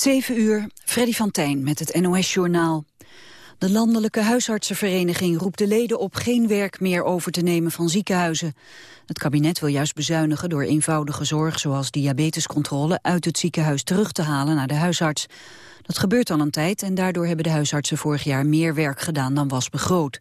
7 uur, Freddy van Tijn met het NOS-journaal. De Landelijke Huisartsenvereniging roept de leden op geen werk meer over te nemen van ziekenhuizen. Het kabinet wil juist bezuinigen door eenvoudige zorg zoals diabetescontrole uit het ziekenhuis terug te halen naar de huisarts. Dat gebeurt al een tijd en daardoor hebben de huisartsen vorig jaar meer werk gedaan dan was begroot.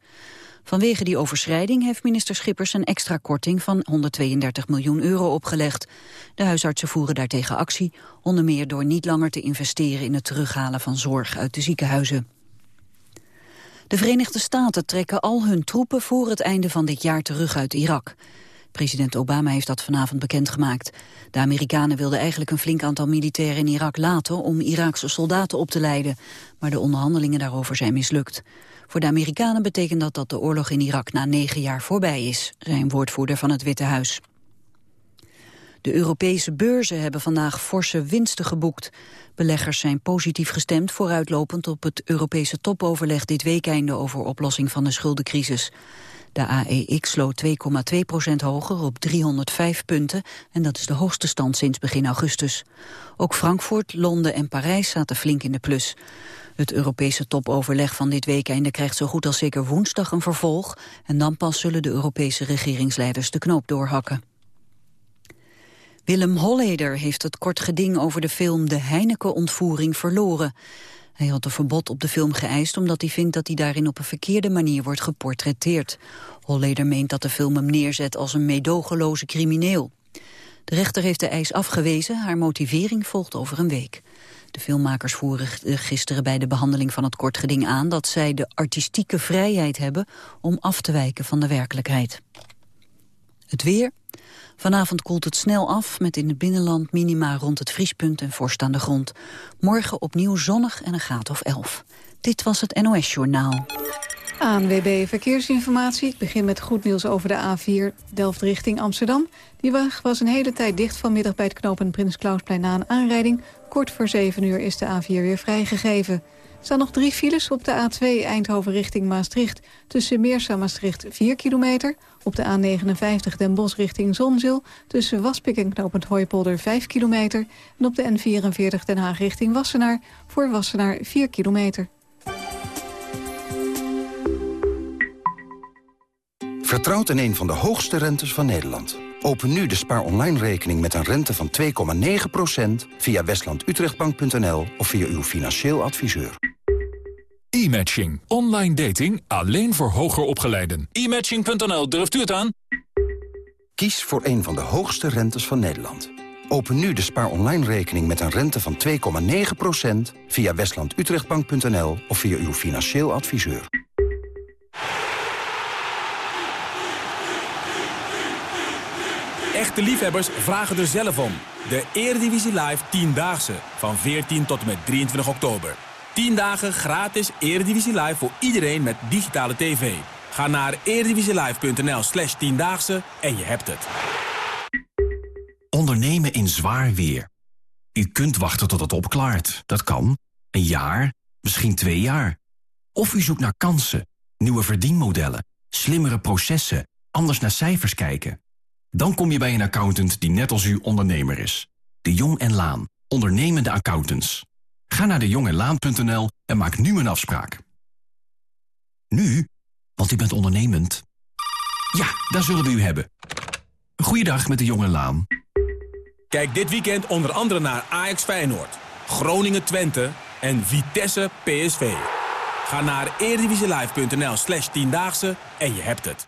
Vanwege die overschrijding heeft minister Schippers een extra korting van 132 miljoen euro opgelegd. De huisartsen voeren daartegen actie, onder meer door niet langer te investeren in het terughalen van zorg uit de ziekenhuizen. De Verenigde Staten trekken al hun troepen voor het einde van dit jaar terug uit Irak. President Obama heeft dat vanavond bekendgemaakt. De Amerikanen wilden eigenlijk een flink aantal militairen in Irak laten om Iraakse soldaten op te leiden. Maar de onderhandelingen daarover zijn mislukt. Voor de Amerikanen betekent dat dat de oorlog in Irak na negen jaar voorbij is, zei een woordvoerder van het Witte Huis. De Europese beurzen hebben vandaag forse winsten geboekt. Beleggers zijn positief gestemd vooruitlopend op het Europese topoverleg dit weekende over oplossing van de schuldencrisis. De AEX sloot 2,2 procent hoger op 305 punten en dat is de hoogste stand sinds begin augustus. Ook Frankfurt, Londen en Parijs zaten flink in de plus. Het Europese topoverleg van dit weekende krijgt zo goed als zeker woensdag een vervolg en dan pas zullen de Europese regeringsleiders de knoop doorhakken. Willem Holleder heeft het kort geding over de film De Heineken-ontvoering verloren. Hij had een verbod op de film geëist omdat hij vindt dat hij daarin op een verkeerde manier wordt geportretteerd. Holleder meent dat de film hem neerzet als een meedogenloze crimineel. De rechter heeft de eis afgewezen, haar motivering volgt over een week. De filmmakers voeren gisteren bij de behandeling van het kortgeding aan... dat zij de artistieke vrijheid hebben om af te wijken van de werkelijkheid. Het weer. Vanavond koelt het snel af met in het binnenland minima rond het vriespunt en vorst aan de grond. Morgen opnieuw zonnig en een graad of 11. Dit was het NOS Journaal. ANWB Verkeersinformatie. Ik begin met goed nieuws over de A4 Delft richting Amsterdam. Die weg was een hele tijd dicht vanmiddag bij het knooppunt Prins Klausplein na een aanrijding. Kort voor 7 uur is de A4 weer vrijgegeven. Er staan nog drie files op de A2 Eindhoven richting Maastricht. Tussen Meersa Maastricht 4 kilometer. Op de A59 Den Bosch richting Zonzeel. Tussen Waspik en knooppunt Hooipolder 5 kilometer. En op de N44 Den Haag richting Wassenaar. Voor Wassenaar 4 kilometer. Vertrouwt in een van de hoogste rentes van Nederland. Open nu de spaar online rekening met een rente van 2,9% via westlandutrechtbank.nl of via uw financieel adviseur. E-matching. Online dating alleen voor hoger opgeleiden. E-matching.nl, durft u het aan? Kies voor een van de hoogste rentes van Nederland. Open nu de spaar online rekening met een rente van 2,9% via westlandutrechtbank.nl of via uw financieel adviseur. Echte liefhebbers vragen er zelf om. De Eredivisie Live 10-daagse van 14 tot en met 23 oktober. 10 dagen gratis Eredivisie Live voor iedereen met digitale tv. Ga naar eredivisielive.nl slash 10-daagse en je hebt het. Ondernemen in zwaar weer. U kunt wachten tot het opklaart. Dat kan. Een jaar, misschien twee jaar. Of u zoekt naar kansen, nieuwe verdienmodellen, slimmere processen, anders naar cijfers kijken. Dan kom je bij een accountant die net als u ondernemer is. De Jong en Laan. Ondernemende accountants. Ga naar dejongenlaan.nl en maak nu een afspraak. Nu? Want u bent ondernemend. Ja, daar zullen we u hebben. Goeiedag met de Jong en Laan. Kijk dit weekend onder andere naar Ajax Feyenoord, Groningen Twente en Vitesse PSV. Ga naar eredivisielive.nl slash tiendaagse en je hebt het.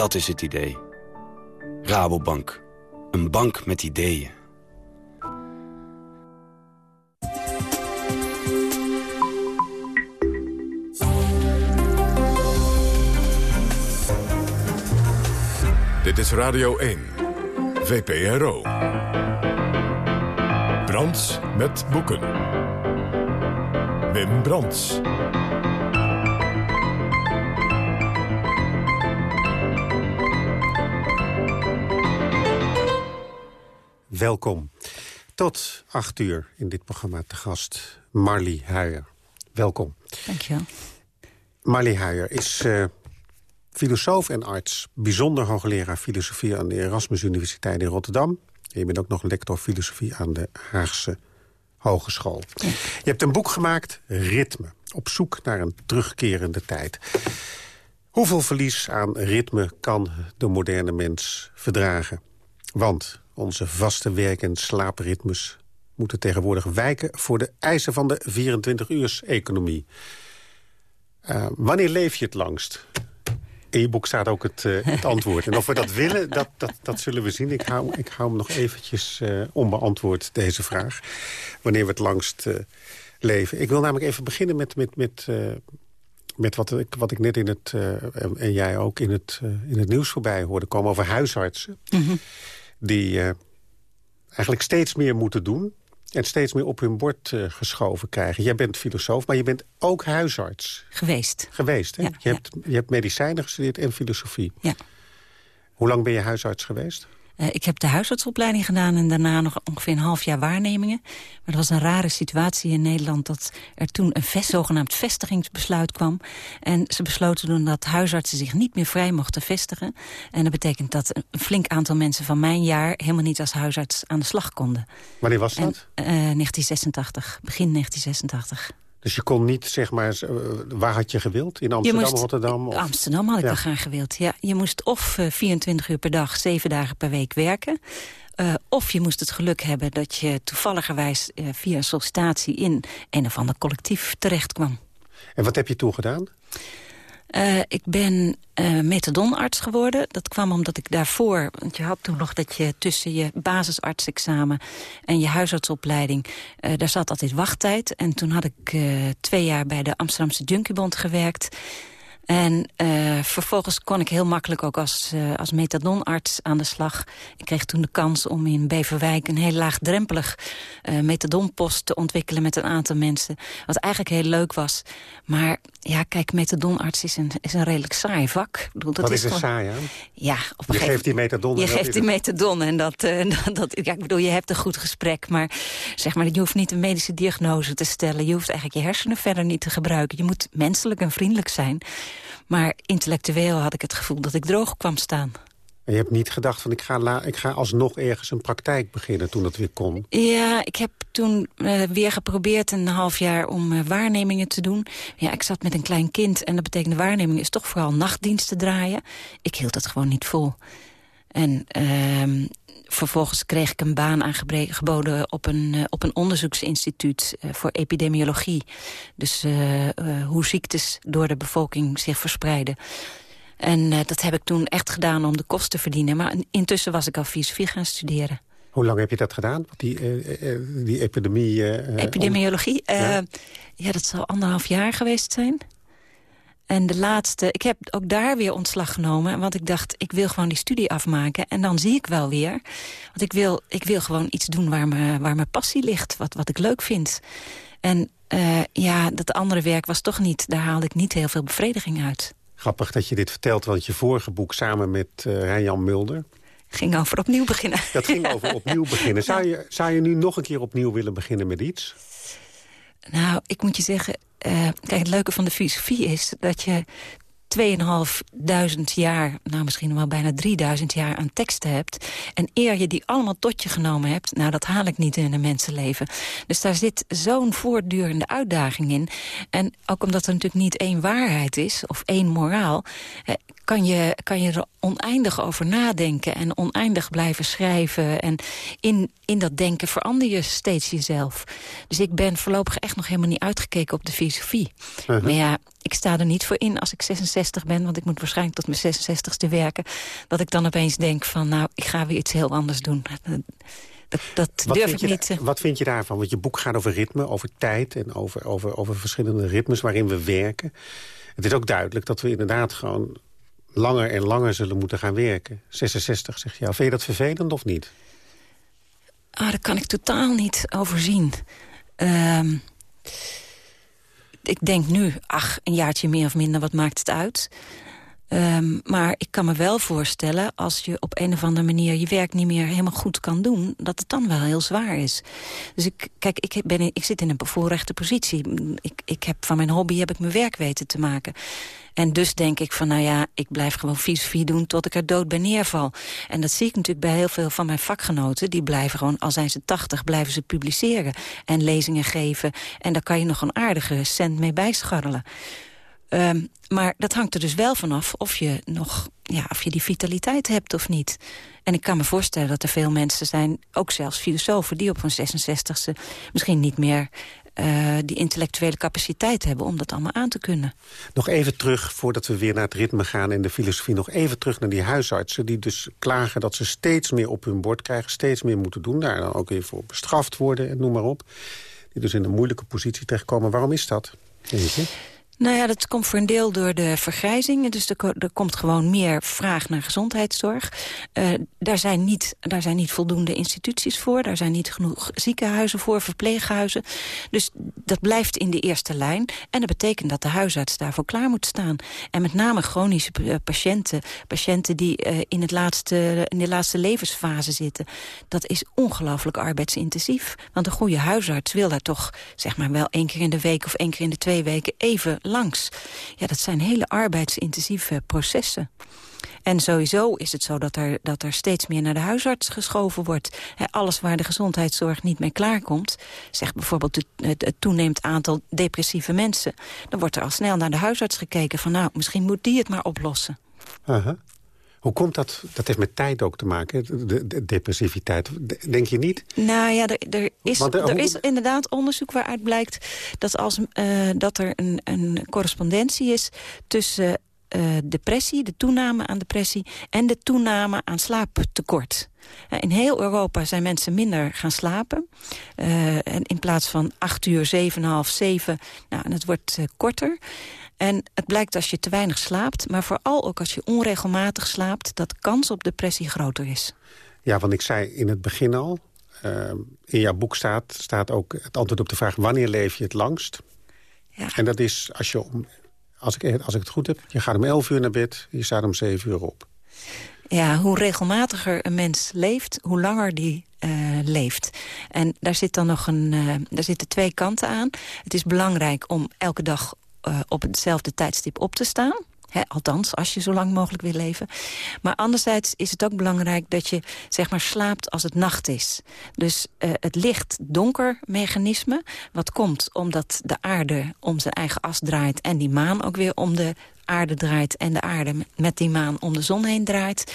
Dat is het idee. Rabobank. Een bank met ideeën. Dit is Radio 1. VPRO. Brands met boeken. Wim Brands. Welkom. Tot acht uur in dit programma te gast Marlie Huijer. Welkom. Dankjewel. Marlie Huijer is uh, filosoof en arts. Bijzonder hoogleraar filosofie aan de Erasmus Universiteit in Rotterdam. je bent ook nog lector filosofie aan de Haagse Hogeschool. Je hebt een boek gemaakt, Ritme. Op zoek naar een terugkerende tijd. Hoeveel verlies aan ritme kan de moderne mens verdragen? Want onze vaste werk- en slaapritmes moeten tegenwoordig wijken... voor de eisen van de 24-uurs-economie. Uh, wanneer leef je het langst? In je boek staat ook het, uh, het antwoord. En of we dat willen, dat, dat, dat zullen we zien. Ik hou, ik hou hem nog eventjes uh, onbeantwoord, deze vraag. Wanneer we het langst leven. Ik wil namelijk even beginnen met, met, met, met wat, ik, wat ik net in het... En, en, jij ook in het, in het nieuws voorbij hoorde komen over huisartsen. Mm -hmm. Die eigenlijk steeds meer moeten doen en steeds meer op hun bord uh, geschoven krijgen. Jij bent filosoof, maar je bent ook huisarts. Geweest. Geweest, hè? Ja, je, ja. Hebt, je hebt medicijnen gestudeerd en filosofie. Ja. Hoe lang ben je huisarts geweest? Uh, ik heb de huisartsopleiding gedaan en daarna nog ongeveer een half jaar waarnemingen. Maar dat was een rare situatie in Nederland dat er toen een vest, zogenaamd vestigingsbesluit kwam. En ze besloten toen dat huisartsen zich niet meer vrij mochten vestigen. En dat betekent dat een flink aantal mensen van mijn jaar helemaal niet als huisarts aan de slag konden. Wanneer was dat? En, uh, 1986, begin 1986. Dus je kon niet, zeg maar, waar had je gewild? In Amsterdam, moest, Rotterdam? Of? Amsterdam had ik Ja. graag gewild, ja. Je moest of uh, 24 uur per dag, 7 dagen per week werken. Uh, of je moest het geluk hebben dat je toevalligerwijs uh, via sollicitatie... in een of ander collectief terecht kwam. En wat heb je toen gedaan? Uh, ik ben uh, metadonarts geworden. Dat kwam omdat ik daarvoor... want je had toen nog dat je tussen je basisartsexamen... en je huisartsopleiding... Uh, daar zat altijd wachttijd. En toen had ik twee jaar bij de Amsterdamse Junkiebond gewerkt... En vervolgens kon ik heel makkelijk ook als, uh, als metadonarts aan de slag. Ik kreeg toen de kans om in Beverwijk een heel laagdrempelig uh, metadonpost te ontwikkelen met een aantal mensen. Wat eigenlijk heel leuk was. Maar ja, kijk, metadonarts is een, is een redelijk saai vak. Ik bedoel, dat Wat is er gewoon... saai aan? Ja, op een je geeft die metadon. Je geeft die het. metadon en dat, uh, dat, ja, ik bedoel, je hebt een goed gesprek, maar zeg maar, je hoeft niet een medische diagnose te stellen. Je hoeft eigenlijk je hersenen verder niet te gebruiken. Je moet menselijk en vriendelijk zijn. Maar intellectueel had ik het gevoel dat ik droog kwam staan. Je hebt niet gedacht van ik ga, la, ik ga alsnog ergens een praktijk beginnen toen dat weer kon? Ja, ik heb toen uh, weer geprobeerd een half jaar om uh, waarnemingen te doen. Ja, ik zat met een klein kind en dat betekende waarnemingen is toch vooral nachtdiensten draaien. Ik hield het gewoon niet vol. En uh, vervolgens kreeg ik een baan aangeboden op een, uh, op een onderzoeksinstituut voor epidemiologie. Dus hoe ziektes door de bevolking zich verspreiden. En dat heb ik toen echt gedaan om de kosten te verdienen. Maar intussen was ik al filosofie gaan studeren. Hoe lang heb je dat gedaan? Die, die epidemie... Epidemiologie? Ja? ja, dat zal anderhalf jaar geweest zijn. En de laatste, ik heb ook daar weer ontslag genomen. Want ik dacht, ik wil gewoon die studie afmaken. En dan zie ik wel weer. Want ik wil, ik wil gewoon iets doen waar, me, waar mijn passie ligt. Wat, wat ik leuk vind. En uh, ja, dat andere werk was toch niet... daar haalde ik niet heel veel bevrediging uit. Grappig dat je dit vertelt, want je vorige boek samen met uh, Mulder... ging over opnieuw beginnen. Dat ging over opnieuw beginnen. Zou je, zou je nu nog een keer opnieuw willen beginnen met iets? Nou, ik moet je zeggen... Uh, kijk, het leuke van de filosofie is dat je 2.500 jaar, nou misschien wel bijna 3000 jaar aan teksten hebt. En eer je die allemaal tot je genomen hebt, nou dat haal ik niet in een mensenleven. Dus daar zit zo'n voortdurende uitdaging in. En ook omdat er natuurlijk niet één waarheid is, of één moraal... kan je, kan je er oneindig over nadenken en oneindig blijven schrijven. En in, in dat denken verander je steeds jezelf. Dus ik ben voorlopig echt nog helemaal niet uitgekeken op de filosofie. Uh -huh. Maar ja, ik sta er niet voor in als ik 66 ben... want ik moet waarschijnlijk tot mijn 66ste werken... dat ik dan opeens denk van, nou, ik ga weer iets heel anders doen. Dat, dat durf ik niet. Wat vind je daarvan? Want je boek gaat over ritme, over tijd... en over, over, over verschillende ritmes waarin we werken. Het is ook duidelijk dat we inderdaad gewoon langer en langer zullen moeten gaan werken. 66, zeg je. Vind je dat vervelend of niet? Ah, dat kan ik totaal niet overzien. Ehm, ik denk nu, ach, een jaartje meer of minder, wat maakt het uit? Ehm, maar ik kan me wel voorstellen, als je op een of andere manier je werk niet meer helemaal goed kan doen, dat het dan wel heel zwaar is. Dus ik, kijk, ik, ben ik zit in een bevoorrechte positie. Ik, ik heb, van mijn hobby heb ik mijn werk weten te maken. En dus denk ik van, nou ja, ik blijf gewoon filosofie doen tot ik er dood bij neerval. En dat zie ik natuurlijk bij heel veel van mijn vakgenoten. Die blijven gewoon, al zijn ze tachtig, blijven ze publiceren. En lezingen geven. En daar kan je nog een aardige cent mee bijscharrelen. Um, maar dat hangt er dus wel vanaf of je nog ja, of je die vitaliteit hebt of niet. En ik kan me voorstellen dat er veel mensen zijn, ook zelfs filosofen... die op hun 66e misschien niet meer uh, die intellectuele capaciteit hebben... om dat allemaal aan te kunnen. Nog even terug, voordat we weer naar het ritme gaan... en de filosofie, nog even terug naar die huisartsen... die dus klagen dat ze steeds meer op hun bord krijgen... steeds meer moeten doen, daar dan ook weer voor bestraft worden en noem maar op. Die dus in een moeilijke positie terechtkomen. Waarom is dat, je? Nou ja, dat komt voor een deel door de vergrijzing. Dus er, er komt gewoon meer vraag naar gezondheidszorg. Uh, daar, zijn niet, daar zijn niet voldoende instituties voor. Daar zijn niet genoeg ziekenhuizen voor, verpleeghuizen. Dus dat blijft in de eerste lijn. En dat betekent dat de huisarts daarvoor klaar moet staan. En met name chronische eh, patiënten. Patiënten die uh, in, het laatste, in de laatste levensfase zitten. Dat is ongelooflijk arbeidsintensief. Want een goede huisarts wil daar toch zeg maar wel één keer in de week... of één keer in de twee weken even langs. Ja, dat zijn hele arbeidsintensieve processen. En sowieso is het zo dat er, dat er steeds meer naar de huisarts geschoven wordt. alles waar de gezondheidszorg niet mee klaarkomt... zegt bijvoorbeeld het, het, toenemend aantal depressieve mensen... dan wordt er al snel naar de huisarts gekeken van... nou, misschien moet die het maar oplossen. Hoe komt dat? Dat heeft met tijd ook te maken, de, depressiviteit. Denk je niet? Nou ja, er, er is, er, is inderdaad onderzoek waaruit blijkt... dat, als, uh, dat er een, een correspondentie is tussen uh, depressie, de toename aan depressie... en de toename aan slaaptekort. In heel Europa zijn mensen minder gaan slapen. Uh, en in plaats van acht uur, zeven, half, zeven... Nou, en het wordt uh, korter. En het blijkt als je te weinig slaapt, maar vooral ook als je onregelmatig slaapt... dat kans op depressie groter is. Ja, want ik zei in het begin al, uh, in jouw boek staat, staat ook het antwoord op de vraag... wanneer leef je het langst? Ja. En dat is, als, je om, als, ik, als ik het goed heb, je gaat om 11 uur naar bed... je staat om 7 uur op. Ja, hoe regelmatiger een mens leeft, hoe langer die uh, leeft. En daar, zit dan nog een, uh, daar zitten twee kanten aan. Het is belangrijk om elke dag uh, op hetzelfde tijdstip op te staan. althans, als je zo lang mogelijk wil leven. Maar anderzijds is het ook belangrijk dat je zeg maar, slaapt als het nacht is. Dus uh, het licht-donker mechanisme, wat komt omdat de aarde om zijn eigen as draait... en die maan ook weer om de aarde draait... en de aarde met die maan om de zon heen draait...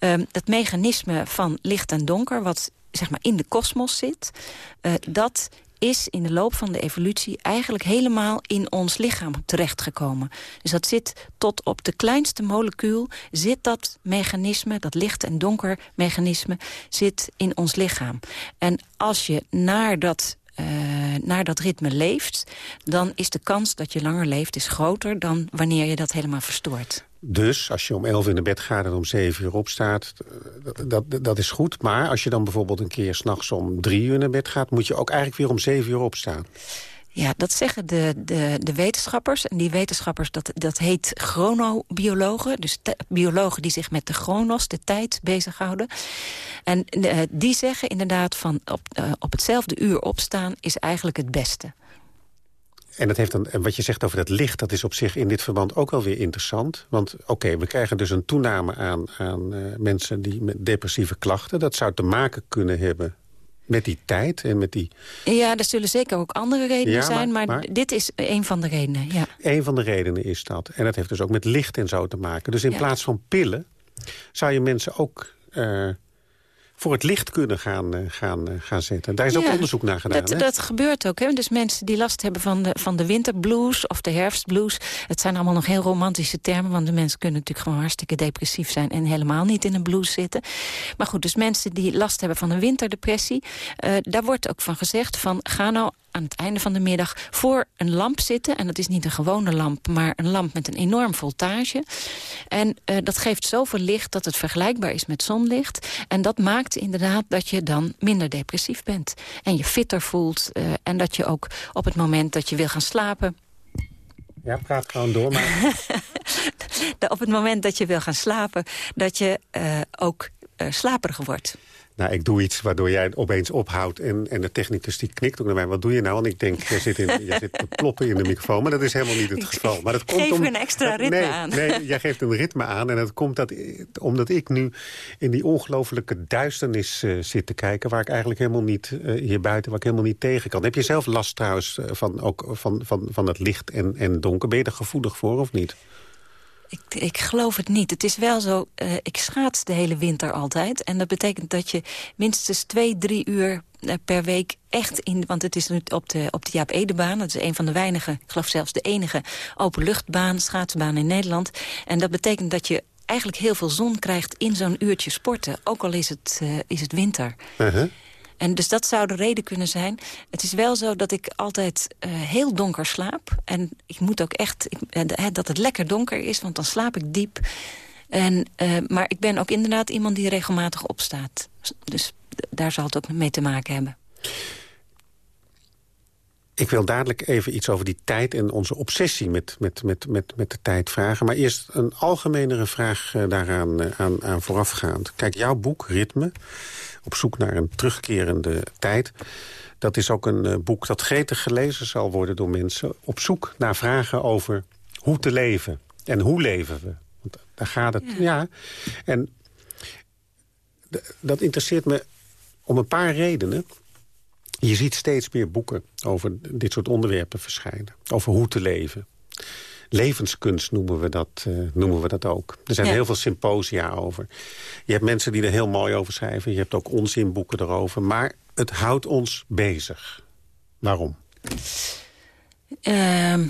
Uh, dat mechanisme van licht en donker, wat zeg maar in de kosmos zit... Uh, dat is in de loop van de evolutie eigenlijk helemaal in ons lichaam terechtgekomen. Dus dat zit tot op de kleinste molecuul, zit dat mechanisme, dat licht- en donker mechanisme, zit in ons lichaam. En als je naar dat uh, naar dat ritme leeft... dan is de kans dat je langer leeft is groter dan wanneer je dat helemaal verstoort. Dus als je om 11 uur naar bed gaat en om 7 uur opstaat, dat, dat, dat is goed. Maar als je dan bijvoorbeeld een keer s'nachts om 3 uur naar bed gaat... moet je ook eigenlijk weer om 7 uur opstaan. Ja, dat zeggen de, de, de wetenschappers. En die wetenschappers, dat, dat heet chronobiologen. Dus biologen die zich met de chronos, de tijd, bezighouden. En uh, die zeggen inderdaad van op, uh, op hetzelfde uur opstaan is eigenlijk het beste. En, dat heeft dan, wat je zegt over dat licht, dat is op zich in dit verband ook wel weer interessant. Want oké, we krijgen dus een toename aan, aan uh, mensen die met depressieve klachten. Dat zou te maken kunnen hebben met die tijd en met die... Ja, er zullen zeker ook andere redenen zijn, maar, dit is een van de redenen. Ja. Een van de redenen is dat. En dat heeft dus ook met licht en zo te maken. Dus in plaats van pillen zou je mensen ook... Uh, voor het licht kunnen gaan, uh, gaan, uh, gaan zetten. Daar is ook onderzoek naar gedaan. Dat, dat gebeurt ook. Hè? Dus mensen die last hebben van de, van de winterblues of de herfstblues... het zijn allemaal nog heel romantische termen... want de mensen kunnen natuurlijk gewoon hartstikke depressief zijn... en helemaal niet in een blues zitten. Maar goed, dus mensen die last hebben van een winterdepressie... Uh, daar wordt ook van gezegd van ga nou aan het einde van de middag voor een lamp zitten. En dat is niet een gewone lamp, maar een lamp met een enorm voltage. En uh, dat geeft zoveel licht dat het vergelijkbaar is met zonlicht. En dat maakt inderdaad dat je dan minder depressief bent. En je fitter voelt. Uh, en dat je ook op het moment dat je wil gaan slapen... Ja, praat gewoon door. Maar... op het moment dat je wil gaan slapen, dat je uh, ook uh, slaperiger wordt nou, ik doe iets waardoor jij opeens ophoudt... en, en de technicus die knikt ook naar mij, wat doe je nou? Want ik denk, jij zit, in, jij zit te ploppen in de microfoon, maar dat is helemaal niet het geval. Maar dat komt geef om, een extra ritme nee, aan. Nee, jij geeft een ritme aan en dat komt dat, omdat ik nu in die ongelofelijke duisternis uh, zit te kijken... waar ik eigenlijk helemaal niet, uh, hier buiten, waar ik helemaal niet tegen kan. Heb je zelf last trouwens van, ook van, van, van het licht en, en donker? Ben je er gevoelig voor of niet? Ik, ik geloof het niet. Het is wel zo, uh, ik schaats de hele winter altijd. En dat betekent dat je minstens twee, drie uur uh, per week echt in... want het is nu op de, op de Jaap Edebaan. Dat is een van de weinige, ik geloof zelfs de enige... openluchtbaan, schaatsbaan in Nederland. En dat betekent dat je eigenlijk heel veel zon krijgt in zo'n uurtje sporten. Ook al is het, uh, is het winter. Uh. En dus dat zou de reden kunnen zijn. Het is wel zo dat ik altijd uh, heel donker slaap. En ik moet ook echt uh, dat het lekker donker is, want dan slaap ik diep. En, uh, maar ik ben ook inderdaad iemand die regelmatig opstaat. Dus daar zal het ook mee te maken hebben. Ik wil dadelijk even iets over die tijd en onze obsessie met, met, met, met, met de tijd vragen. Maar eerst een algemenere vraag daaraan aan, aan voorafgaand. Kijk, jouw boek, Ritme op zoek naar een terugkerende tijd. Dat is ook een uh, boek dat gretig gelezen zal worden door mensen... op zoek naar vragen over hoe te leven. En hoe leven we? Want daar gaat het, ja. ja. En dat interesseert me om een paar redenen. Je ziet steeds meer boeken over dit soort onderwerpen verschijnen. Over hoe te leven levenskunst noemen we dat, uh, noemen we dat ook. Er zijn ja. heel veel symposia over. Je hebt mensen die er heel mooi over schrijven. Je hebt ook onzinboeken erover. Maar het houdt ons bezig. Waarom? Uh,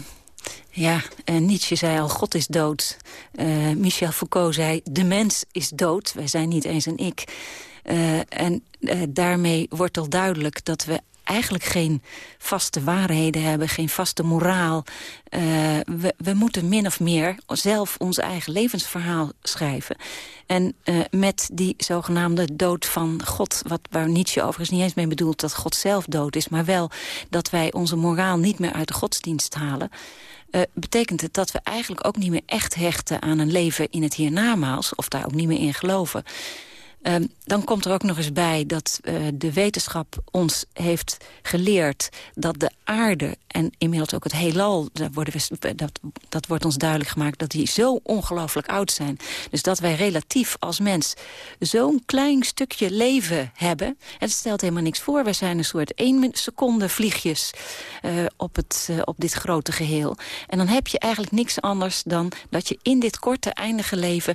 ja, uh, Nietzsche zei al, God is dood. Uh, Michel Foucault zei, de mens is dood. Wij zijn niet eens een ik. Uh, en daarmee wordt al duidelijk dat we eigenlijk geen vaste waarheden hebben, geen vaste moraal. We, we, moeten min of meer zelf ons eigen levensverhaal schrijven. En met die zogenaamde dood van God... Wat, waar Nietzsche overigens niet eens mee bedoelt dat God zelf dood is... maar wel dat wij onze moraal niet meer uit de godsdienst halen... Uh, betekent het dat we eigenlijk ook niet meer echt hechten aan een leven in het hiernamaals... of daar ook niet meer in geloven... Uh, dan komt er ook nog eens bij dat uh, de wetenschap ons heeft geleerd... dat de aarde en inmiddels ook het heelal, dat, worden dat, dat wordt ons duidelijk gemaakt... dat die zo ongelooflijk oud zijn. Dus dat wij relatief als mens zo'n klein stukje leven hebben... en het stelt helemaal niks voor. Wij zijn een soort één seconde vliegjes uh, op, het, op dit grote geheel. En dan heb je eigenlijk niks anders dan dat je in dit korte eindige leven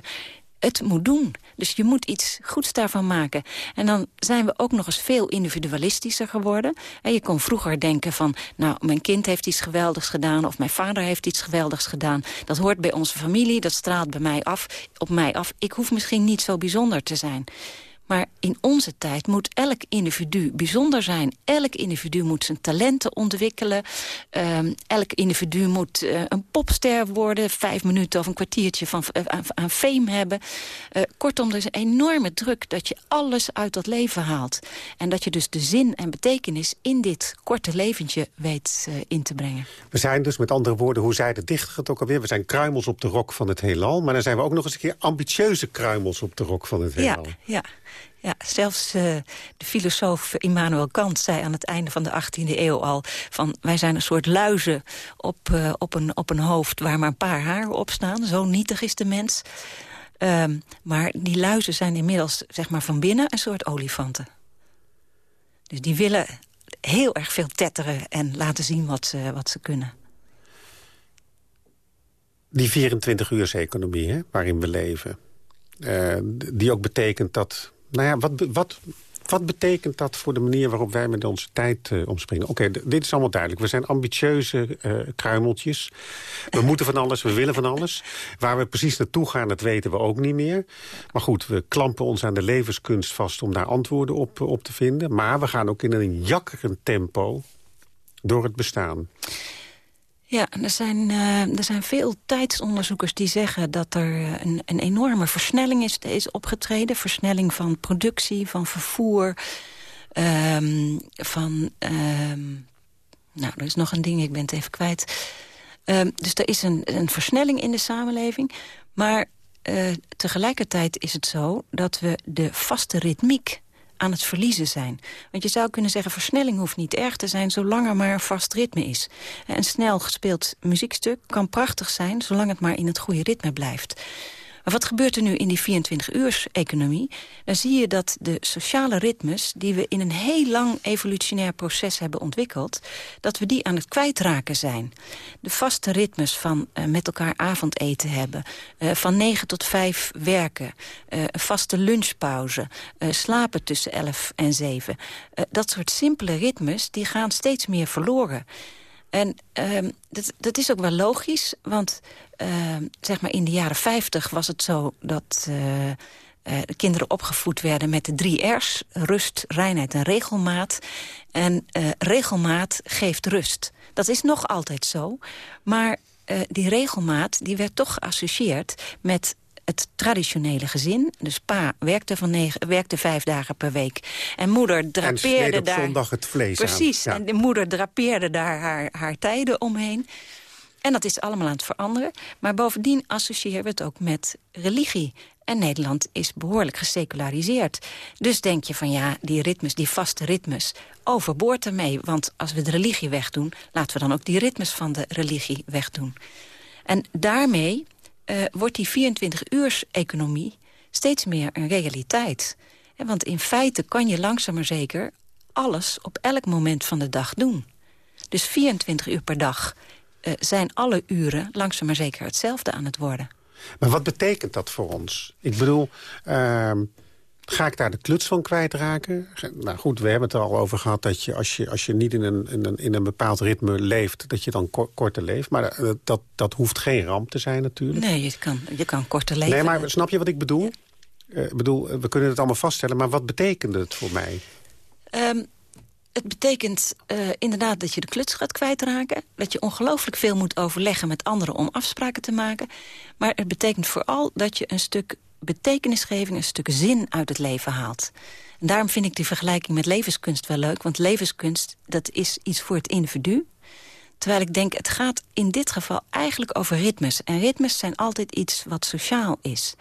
het moet doen. Dus je moet iets goeds daarvan maken. En dan zijn we ook nog eens veel individualistischer geworden. En je kon vroeger denken van... nou, mijn kind heeft iets geweldigs gedaan... of mijn vader heeft iets geweldigs gedaan. Dat hoort bij onze familie, dat straalt bij mij af, op mij af. Ik hoef misschien niet zo bijzonder te zijn. Maar in onze tijd moet elk individu bijzonder zijn. Elk individu moet zijn talenten ontwikkelen. Um, elk individu moet uh, een popster worden. Vijf minuten of een kwartiertje van, uh, aan, aan fame hebben. Uh, kortom, er is een enorme druk dat je alles uit dat leven haalt. En dat je dus de zin en betekenis in dit korte leventje weet in te brengen. We zijn dus, met andere woorden, hoe zei de dichter het ook alweer... we zijn kruimels op de rok van het heelal. Maar dan zijn we ook nog eens een keer ambitieuze kruimels op de rok van het heelal. Ja, ja. Ja, zelfs uh, de filosoof Immanuel Kant zei aan het einde van de 18e eeuw al... van wij zijn een soort luizen op, uh, op, een, op een hoofd waar maar een paar haren op staan. Zo nietig is de mens. Um, maar die luizen zijn inmiddels zeg maar, van binnen een soort olifanten. Dus die willen heel erg veel tetteren en laten zien wat ze, wat ze kunnen. Die 24-uurs-economie waarin we leven... Uh, die ook betekent dat nou ja, wat, wat, wat betekent dat voor de manier waarop wij met onze tijd uh, omspringen? Oké, dit is allemaal duidelijk. We zijn ambitieuze uh, kruimeltjes. We moeten van alles, we willen van alles. Waar we precies naartoe gaan, dat weten we ook niet meer. Maar goed, we klampen ons aan de levenskunst vast om daar antwoorden op, op te vinden. Maar we gaan ook in een jakkerend tempo door het bestaan. Ja, er zijn, uh, er zijn veel tijdsonderzoekers die zeggen dat er eh, een, een enorme versnelling is, is opgetreden. Versnelling van productie, van vervoer, um, van... Um, nou, er is nog een ding, ik ben het even kwijt. Um, dus er is een, een versnelling in de samenleving. Maar uh, tegelijkertijd is het zo dat we de vaste ritmiek aan het verliezen zijn. Want je zou kunnen zeggen, versnelling hoeft niet erg te zijn... zolang er maar een vast ritme is. Een snel gespeeld muziekstuk kan prachtig zijn... zolang het maar in het goede ritme blijft. Wat gebeurt er nu in die 24-uurs-economie? Dan zie je dat de sociale ritmes die we in een heel lang evolutionair proces hebben ontwikkeld... dat we die aan het kwijtraken zijn. De vaste ritmes van uh, met elkaar avondeten hebben... Uh, van 9 tot 5 werken, uh, een vaste lunchpauze... slapen tussen 11 en 7. dat soort simpele ritmes die gaan steeds meer verloren. En uh, dat, dat is ook wel logisch, want uh, zeg maar in de jaren 50 was het zo dat uh, uh, de kinderen opgevoed werden met de drie R's. Rust, reinheid en regelmaat. En uh, regelmaat geeft rust. Dat is nog altijd zo, maar die regelmaat die werd toch geassocieerd met het traditionele gezin. Dus pa werkte, van negen, werkte vijf dagen per week. En moeder drapeerde en daar... zondag het vlees Precies, en de moeder drapeerde daar haar, haar tijden omheen. En dat is allemaal aan het veranderen. Maar bovendien associëren we het ook met religie. En Nederland is behoorlijk geseculariseerd. Dus denk je van ja, die ritmes, die vaste ritmes, overboord ermee. Want als we de religie wegdoen, laten we dan ook die ritmes van de religie wegdoen. En daarmee uh, wordt die 24-uurs-economie steeds meer een realiteit. want in feite kan je langzaam maar zeker alles op elk moment van de dag doen. Dus 24 uur per dag uh, zijn alle uren langzaam maar zeker hetzelfde aan het worden. Maar wat betekent dat voor ons? Ik bedoel, uh, Ga ik daar de kluts van kwijtraken? Nou goed, we hebben het er al over gehad dat je als je, als je niet in een, in, een, in een bepaald ritme leeft... dat je dan korter leeft. Maar eh, dat, dat hoeft geen ramp te zijn natuurlijk. Nee, je kan, je kan korter leven. Nee, maar snap je wat ik bedoel? Uh, bedoel, we kunnen het allemaal vaststellen, maar wat betekent het voor mij? Um, het betekent uh, inderdaad dat je de kluts gaat kwijtraken. Dat je ongelooflijk veel moet overleggen met anderen om afspraken te maken. Maar het betekent vooral dat je een stuk betekenisgeving, een stuk zin uit het leven haalt. En daarom vind ik die vergelijking met levenskunst wel leuk. Want levenskunst, dat is iets voor het individu. Terwijl ik denk, het gaat in dit geval eigenlijk over ritmes. En ritmes zijn altijd iets wat sociaal is.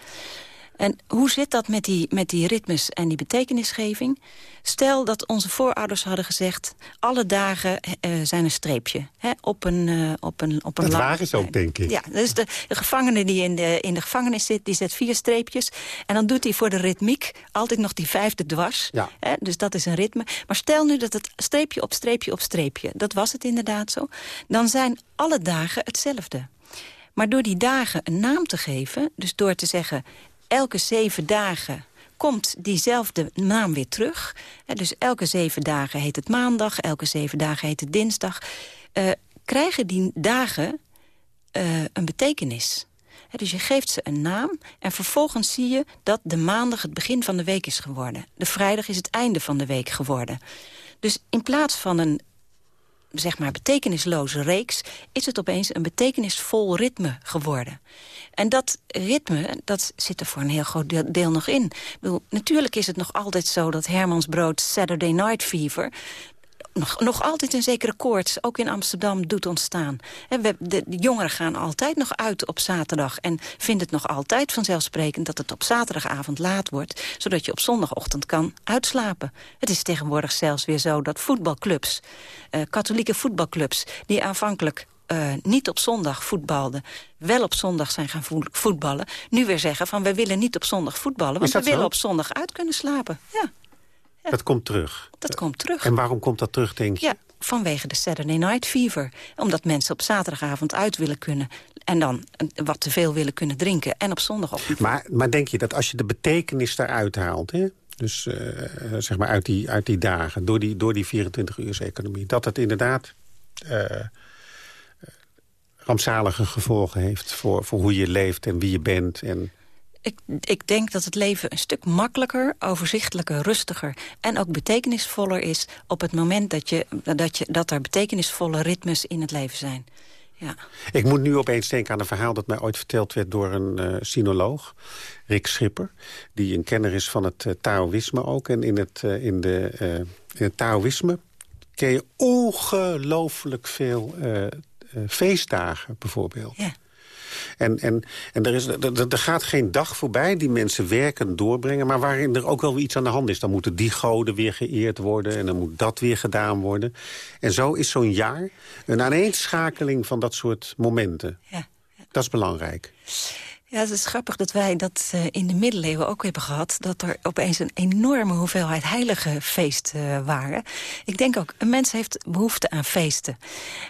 En hoe zit dat met die, met die ritmes en die betekenisgeving? Stel dat onze voorouders hadden gezegd... alle dagen uh, zijn een streepje hè, op een, uh, op een, op een Dat waren ze ook, denk ik. Ja, dus de, de gevangene die in de, in de gevangenis zit... die zet vier streepjes. En dan doet hij voor de ritmiek altijd nog die vijfde dwars. Ja. Hè, dus dat is een ritme. Maar stel nu dat het streepje op streepje op streepje... dat was het inderdaad zo. Dan zijn alle dagen hetzelfde. Maar door die dagen een naam te geven... dus door te zeggen elke zeven dagen komt diezelfde naam weer terug. dus elke zeven dagen heet het maandag, elke zeven dagen heet het dinsdag. Uh, krijgen die dagen uh, een betekenis. dus je geeft ze een naam en vervolgens zie je dat de maandag het begin van de week is geworden. De vrijdag is het einde van de week geworden. Dus in plaats van een zeg maar betekenisloze reeks... is het opeens een betekenisvol ritme geworden. En dat ritme, dat zit er voor een heel groot deel nog in. Natuurlijk is het nog altijd zo dat Hermans Brood Saturday Night Fever nog, nog altijd een zekere koorts, ook in Amsterdam, doet ontstaan. we, de, de, jongeren gaan altijd nog uit op zaterdag... en vinden het nog altijd vanzelfsprekend dat het op zaterdagavond laat wordt... zodat je op zondagochtend kan uitslapen. Het is tegenwoordig zelfs weer zo dat voetbalclubs, uh, katholieke voetbalclubs... die aanvankelijk uh, niet op zondag voetbalden... wel op zondag zijn gaan voetballen... nu weer zeggen van we willen niet op zondag voetballen... want we willen op zondag uit kunnen slapen. Ja. Dat komt terug. Dat komt terug. En waarom komt dat terug, denk je? Ja, vanwege de Saturday Night Fever. Omdat mensen op zaterdagavond uit willen kunnen... en dan wat te veel willen kunnen drinken. En op zondag op. Maar, maar denk je dat als je de betekenis daaruit haalt... Hè? dus uh, zeg maar uit die, uit die dagen, door die, door die 24-uurs-economie... dat het inderdaad... Uh, rampzalige gevolgen heeft voor, voor hoe je leeft en wie je bent. En... Ik, ik denk dat het leven een stuk makkelijker, overzichtelijker, rustiger... en ook betekenisvoller is op het moment dat, je, dat, je, dat er betekenisvolle ritmes in het leven zijn. Ja. Ik moet nu opeens denken aan een verhaal dat mij ooit verteld werd door een uh, sinoloog, Rick Schipper, die een kenner is van het uh, Taoïsme ook. En in het, uh, in de, in het Taoïsme ken je ongelooflijk veel feestdagen bijvoorbeeld. Ja. En, en, en er, is, er, er gaat geen dag voorbij die mensen werken doorbrengen... maar waarin er ook wel weer iets aan de hand is. Dan moeten die goden weer geëerd worden en dan moet dat weer gedaan worden. En zo is zo'n jaar een aaneenschakeling van dat soort momenten. Ja. Dat is belangrijk. Ja, het is grappig dat wij dat uh, in de middeleeuwen ook hebben gehad... dat er opeens een enorme hoeveelheid heilige feesten uh, waren. Ik denk ook, een mens heeft behoefte aan feesten.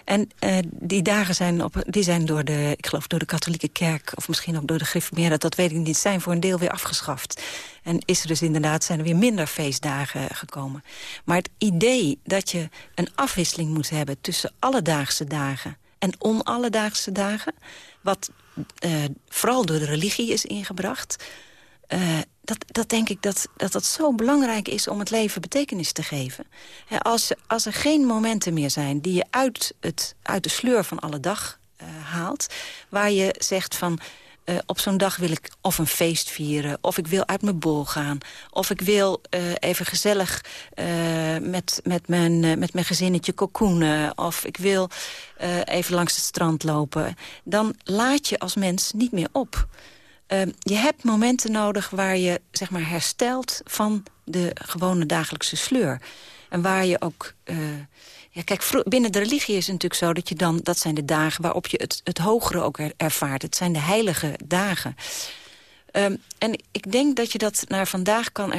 En uh, die dagen zijn, op, die zijn door de, ik geloof door de katholieke kerk... of misschien ook door de Griffemeren, dat weet ik niet... zijn voor een deel weer afgeschaft. En is er dus inderdaad, zijn er weer minder feestdagen gekomen. Maar het idee dat je een afwisseling moet hebben... tussen alledaagse dagen en onalledaagse dagen... wat uh, vooral door de religie is ingebracht... Uh, dat, dat denk ik dat, dat dat zo belangrijk is om het leven betekenis te geven. als, als er geen momenten meer zijn die je uit, het, uit de sleur van alle dag uh, haalt... waar je zegt van uh, op zo'n dag wil ik of een feest vieren... of ik wil uit mijn bol gaan... of ik wil uh, even gezellig uh, met, met, mijn, met mijn gezinnetje kokoenen... of ik wil even langs het strand lopen... dan laat je als mens niet meer op. je hebt momenten nodig waar je zeg maar, herstelt van de gewone dagelijkse sleur. En waar je ook ja, kijk, binnen de religie is het natuurlijk zo dat je dan... dat zijn de dagen waarop je het, het hogere ook ervaart. Het zijn de heilige dagen. Um, en ik denk dat je dat naar vandaag kan,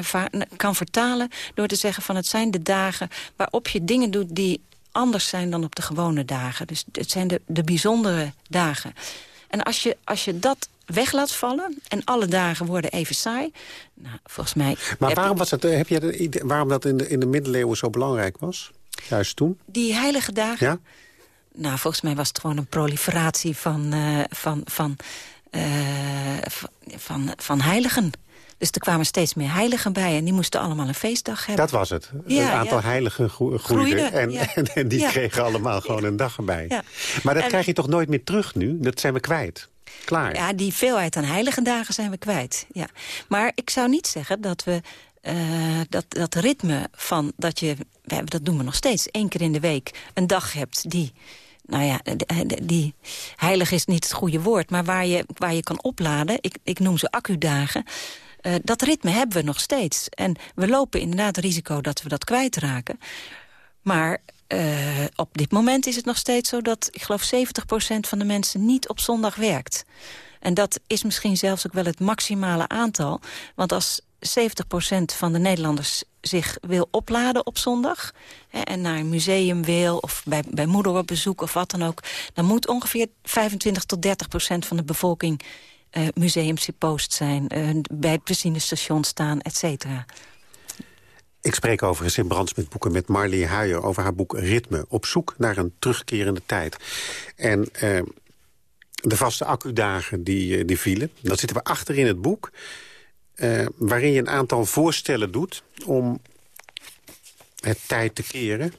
kan vertalen... door te zeggen van het zijn de dagen waarop je dingen doet... die anders zijn dan op de gewone dagen. Dus het zijn de, de bijzondere dagen. En als je, als je dat weg laat vallen en alle dagen worden even saai... Nou, volgens mij... Maar waarom, was het, heb je waarom dat in de, in de middeleeuwen zo belangrijk was? Juist toen? Die heilige dagen? Ja? Nou, volgens mij was het gewoon een proliferatie van, uh, van, van, uh, van, van heiligen. Dus er kwamen steeds meer heiligen bij en die moesten allemaal een feestdag hebben. Dat was het. Ja, een aantal ja. heiligen groeide. groeide en, ja. en, en, die kregen allemaal gewoon een dag erbij. Maar dat en, krijg je toch nooit meer terug nu? Dat zijn we kwijt. Klaar. Ja, die veelheid aan heilige dagen zijn we kwijt. Ja. Maar ik zou niet zeggen dat we uh, dat, dat ritme van dat je, dat doen we nog steeds, één keer in de week een dag hebt die nou ja, die heilig is niet het goede woord... maar waar je, waar je kan opladen, ik, ik noem ze accudagen... Uh, dat ritme hebben we nog steeds. En we lopen inderdaad het risico dat we dat kwijtraken. Maar uh, op dit moment is het nog steeds zo dat... ik geloof 70% van de mensen niet op zondag werkt. En dat is misschien zelfs ook wel het maximale aantal. Want als 70% van de Nederlanders zich wil opladen op zondag... Hè, en naar een museum wil of bij, bij moeder op bezoek of wat dan ook... dan moet ongeveer 25 tot 30 procent van de bevolking uh, museums post zijn... Uh, bij het benzinestation staan, et cetera. Ik spreek overigens in Brands met boeken met Marley Huijer... over haar boek Ritme, op zoek naar een terugkerende tijd. En uh, de vaste accudagen die, die vielen, dat zitten we achter in het boek... Uh, waarin je een aantal voorstellen doet om het tijd te keren.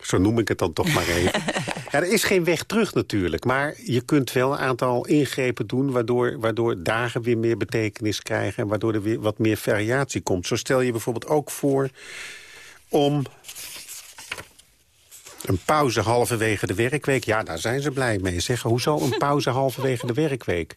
Zo noem ik het dan toch maar even. ja, er is geen weg terug natuurlijk. Maar je kunt wel een aantal ingrepen doen... Waardoor, waardoor dagen weer meer betekenis krijgen... en waardoor er weer wat meer variatie komt. Zo stel je bijvoorbeeld ook voor om een pauze halverwege de werkweek. Ja, daar zijn ze blij mee. Zeggen, hoezo een pauze halverwege de werkweek?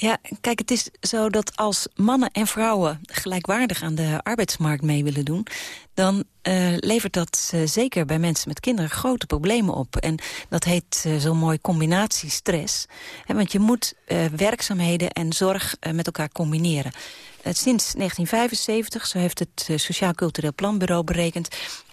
Ja, kijk, het is zo dat als mannen en vrouwen gelijkwaardig aan de arbeidsmarkt mee willen doen... dan uh, levert dat uh, zeker bij mensen met kinderen grote problemen op. En dat heet uh, zo mooi combinatiestress. He, want je moet werkzaamheden en zorg met elkaar combineren. sinds 1975, zo heeft het Sociaal Cultureel Planbureau berekend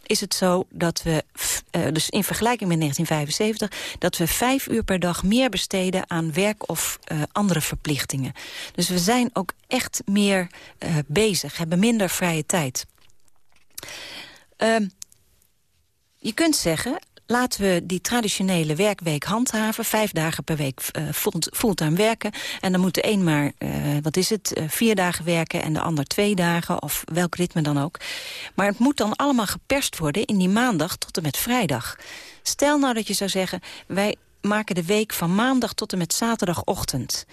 is het zo dat we, uh, dus in vergelijking met 1975... dat we vijf uur per dag meer besteden aan werk of uh, andere verplichtingen. Dus we zijn ook echt meer uh, bezig, hebben minder vrije tijd. Uh, je kunt zeggen, laten we die traditionele werkweek handhaven. Vijf dagen per week uh, fulltime werken. En dan moet de een maar, uh, wat is het, uh, vier dagen werken... en de ander twee dagen, of welk ritme dan ook. Maar het moet dan allemaal geperst worden in die maandag tot en met vrijdag. Stel nou dat je zou zeggen, wij maken de week van maandag tot en met zaterdagochtend.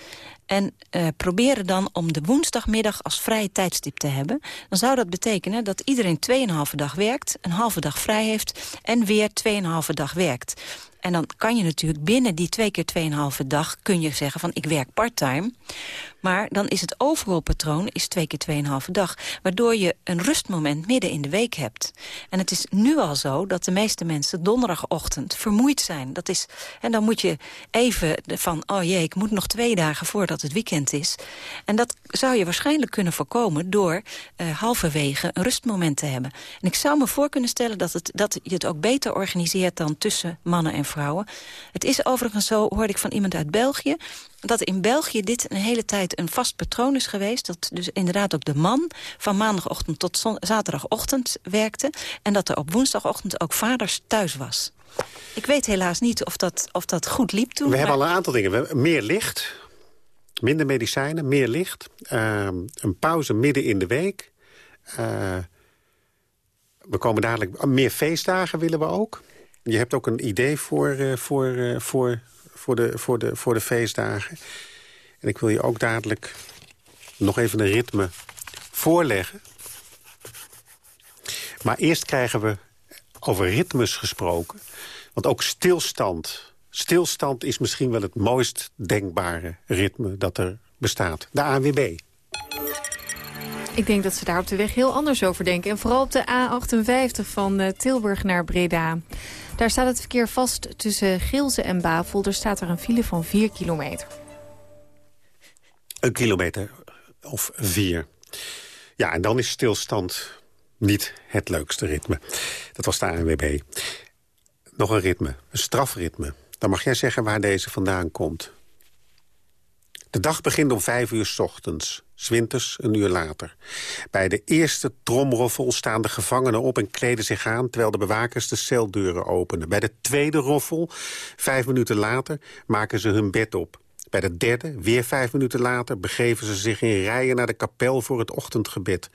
En uh, proberen dan om de woensdagmiddag als vrije tijdstip te hebben. Dan zou dat betekenen dat iedereen 2,5 dag werkt... een halve dag vrij heeft en weer 2,5 dag werkt. En dan kan je natuurlijk binnen die twee keer 2,5 dag... kun je zeggen van ik werk parttime. Maar dan is het overal patroon is twee keer 2,5 dag. Waardoor je een rustmoment midden in de week hebt. En het is nu al zo dat de meeste mensen donderdagochtend vermoeid zijn. Dat is, en dan moet je even van, oh jee, ik moet nog twee dagen voordat het weekend is. En dat zou je waarschijnlijk kunnen voorkomen door uh, halverwege een rustmoment te hebben. En ik zou me voor kunnen stellen dat, het, dat je het ook beter organiseert dan tussen mannen en vrouwen. Het is overigens zo, hoorde ik van iemand uit België dat in België dit een hele tijd een vast patroon is geweest. Dat dus inderdaad ook de man van maandagochtend tot zaterdagochtend werkte. En dat er op woensdagochtend ook vaders thuis was. Ik weet helaas niet of dat, of dat goed liep toen. We hebben al een aantal dingen. We meer licht, minder medicijnen, meer licht. Uh, een pauze midden in de week. Uh, we komen dadelijk... Meer feestdagen willen we ook. Je hebt ook een idee voor, uh, voor, voor voor de, voor, de, voor de feestdagen. En ik wil je ook dadelijk nog even een ritme voorleggen. Maar eerst krijgen we over ritmes gesproken. Want ook stilstand. Stilstand is misschien wel het mooist denkbare ritme dat er bestaat. De ANWB. Ik denk dat ze daar op de weg heel anders over denken. En vooral op de A58 van eh, Tilburg naar Breda. Daar staat het verkeer vast tussen Geelze en Bavel. Er staat er een file van 4 kilometer. Een kilometer of vier. Ja, en dan is stilstand niet het leukste ritme. Dat was de ANWB. Nog een ritme, een strafritme. Dan mag jij zeggen waar deze vandaan komt. De dag begint om vijf uur s ochtends. Zwinters een uur later. Bij de eerste tromroffel staan de gevangenen op en kleden zich aan... terwijl de bewakers de celdeuren openen. Bij de tweede roffel, vijf minuten later, maken ze hun bed op. Bij de derde, weer vijf minuten later, begeven ze zich in rijen naar de kapel voor het ochtendgebed.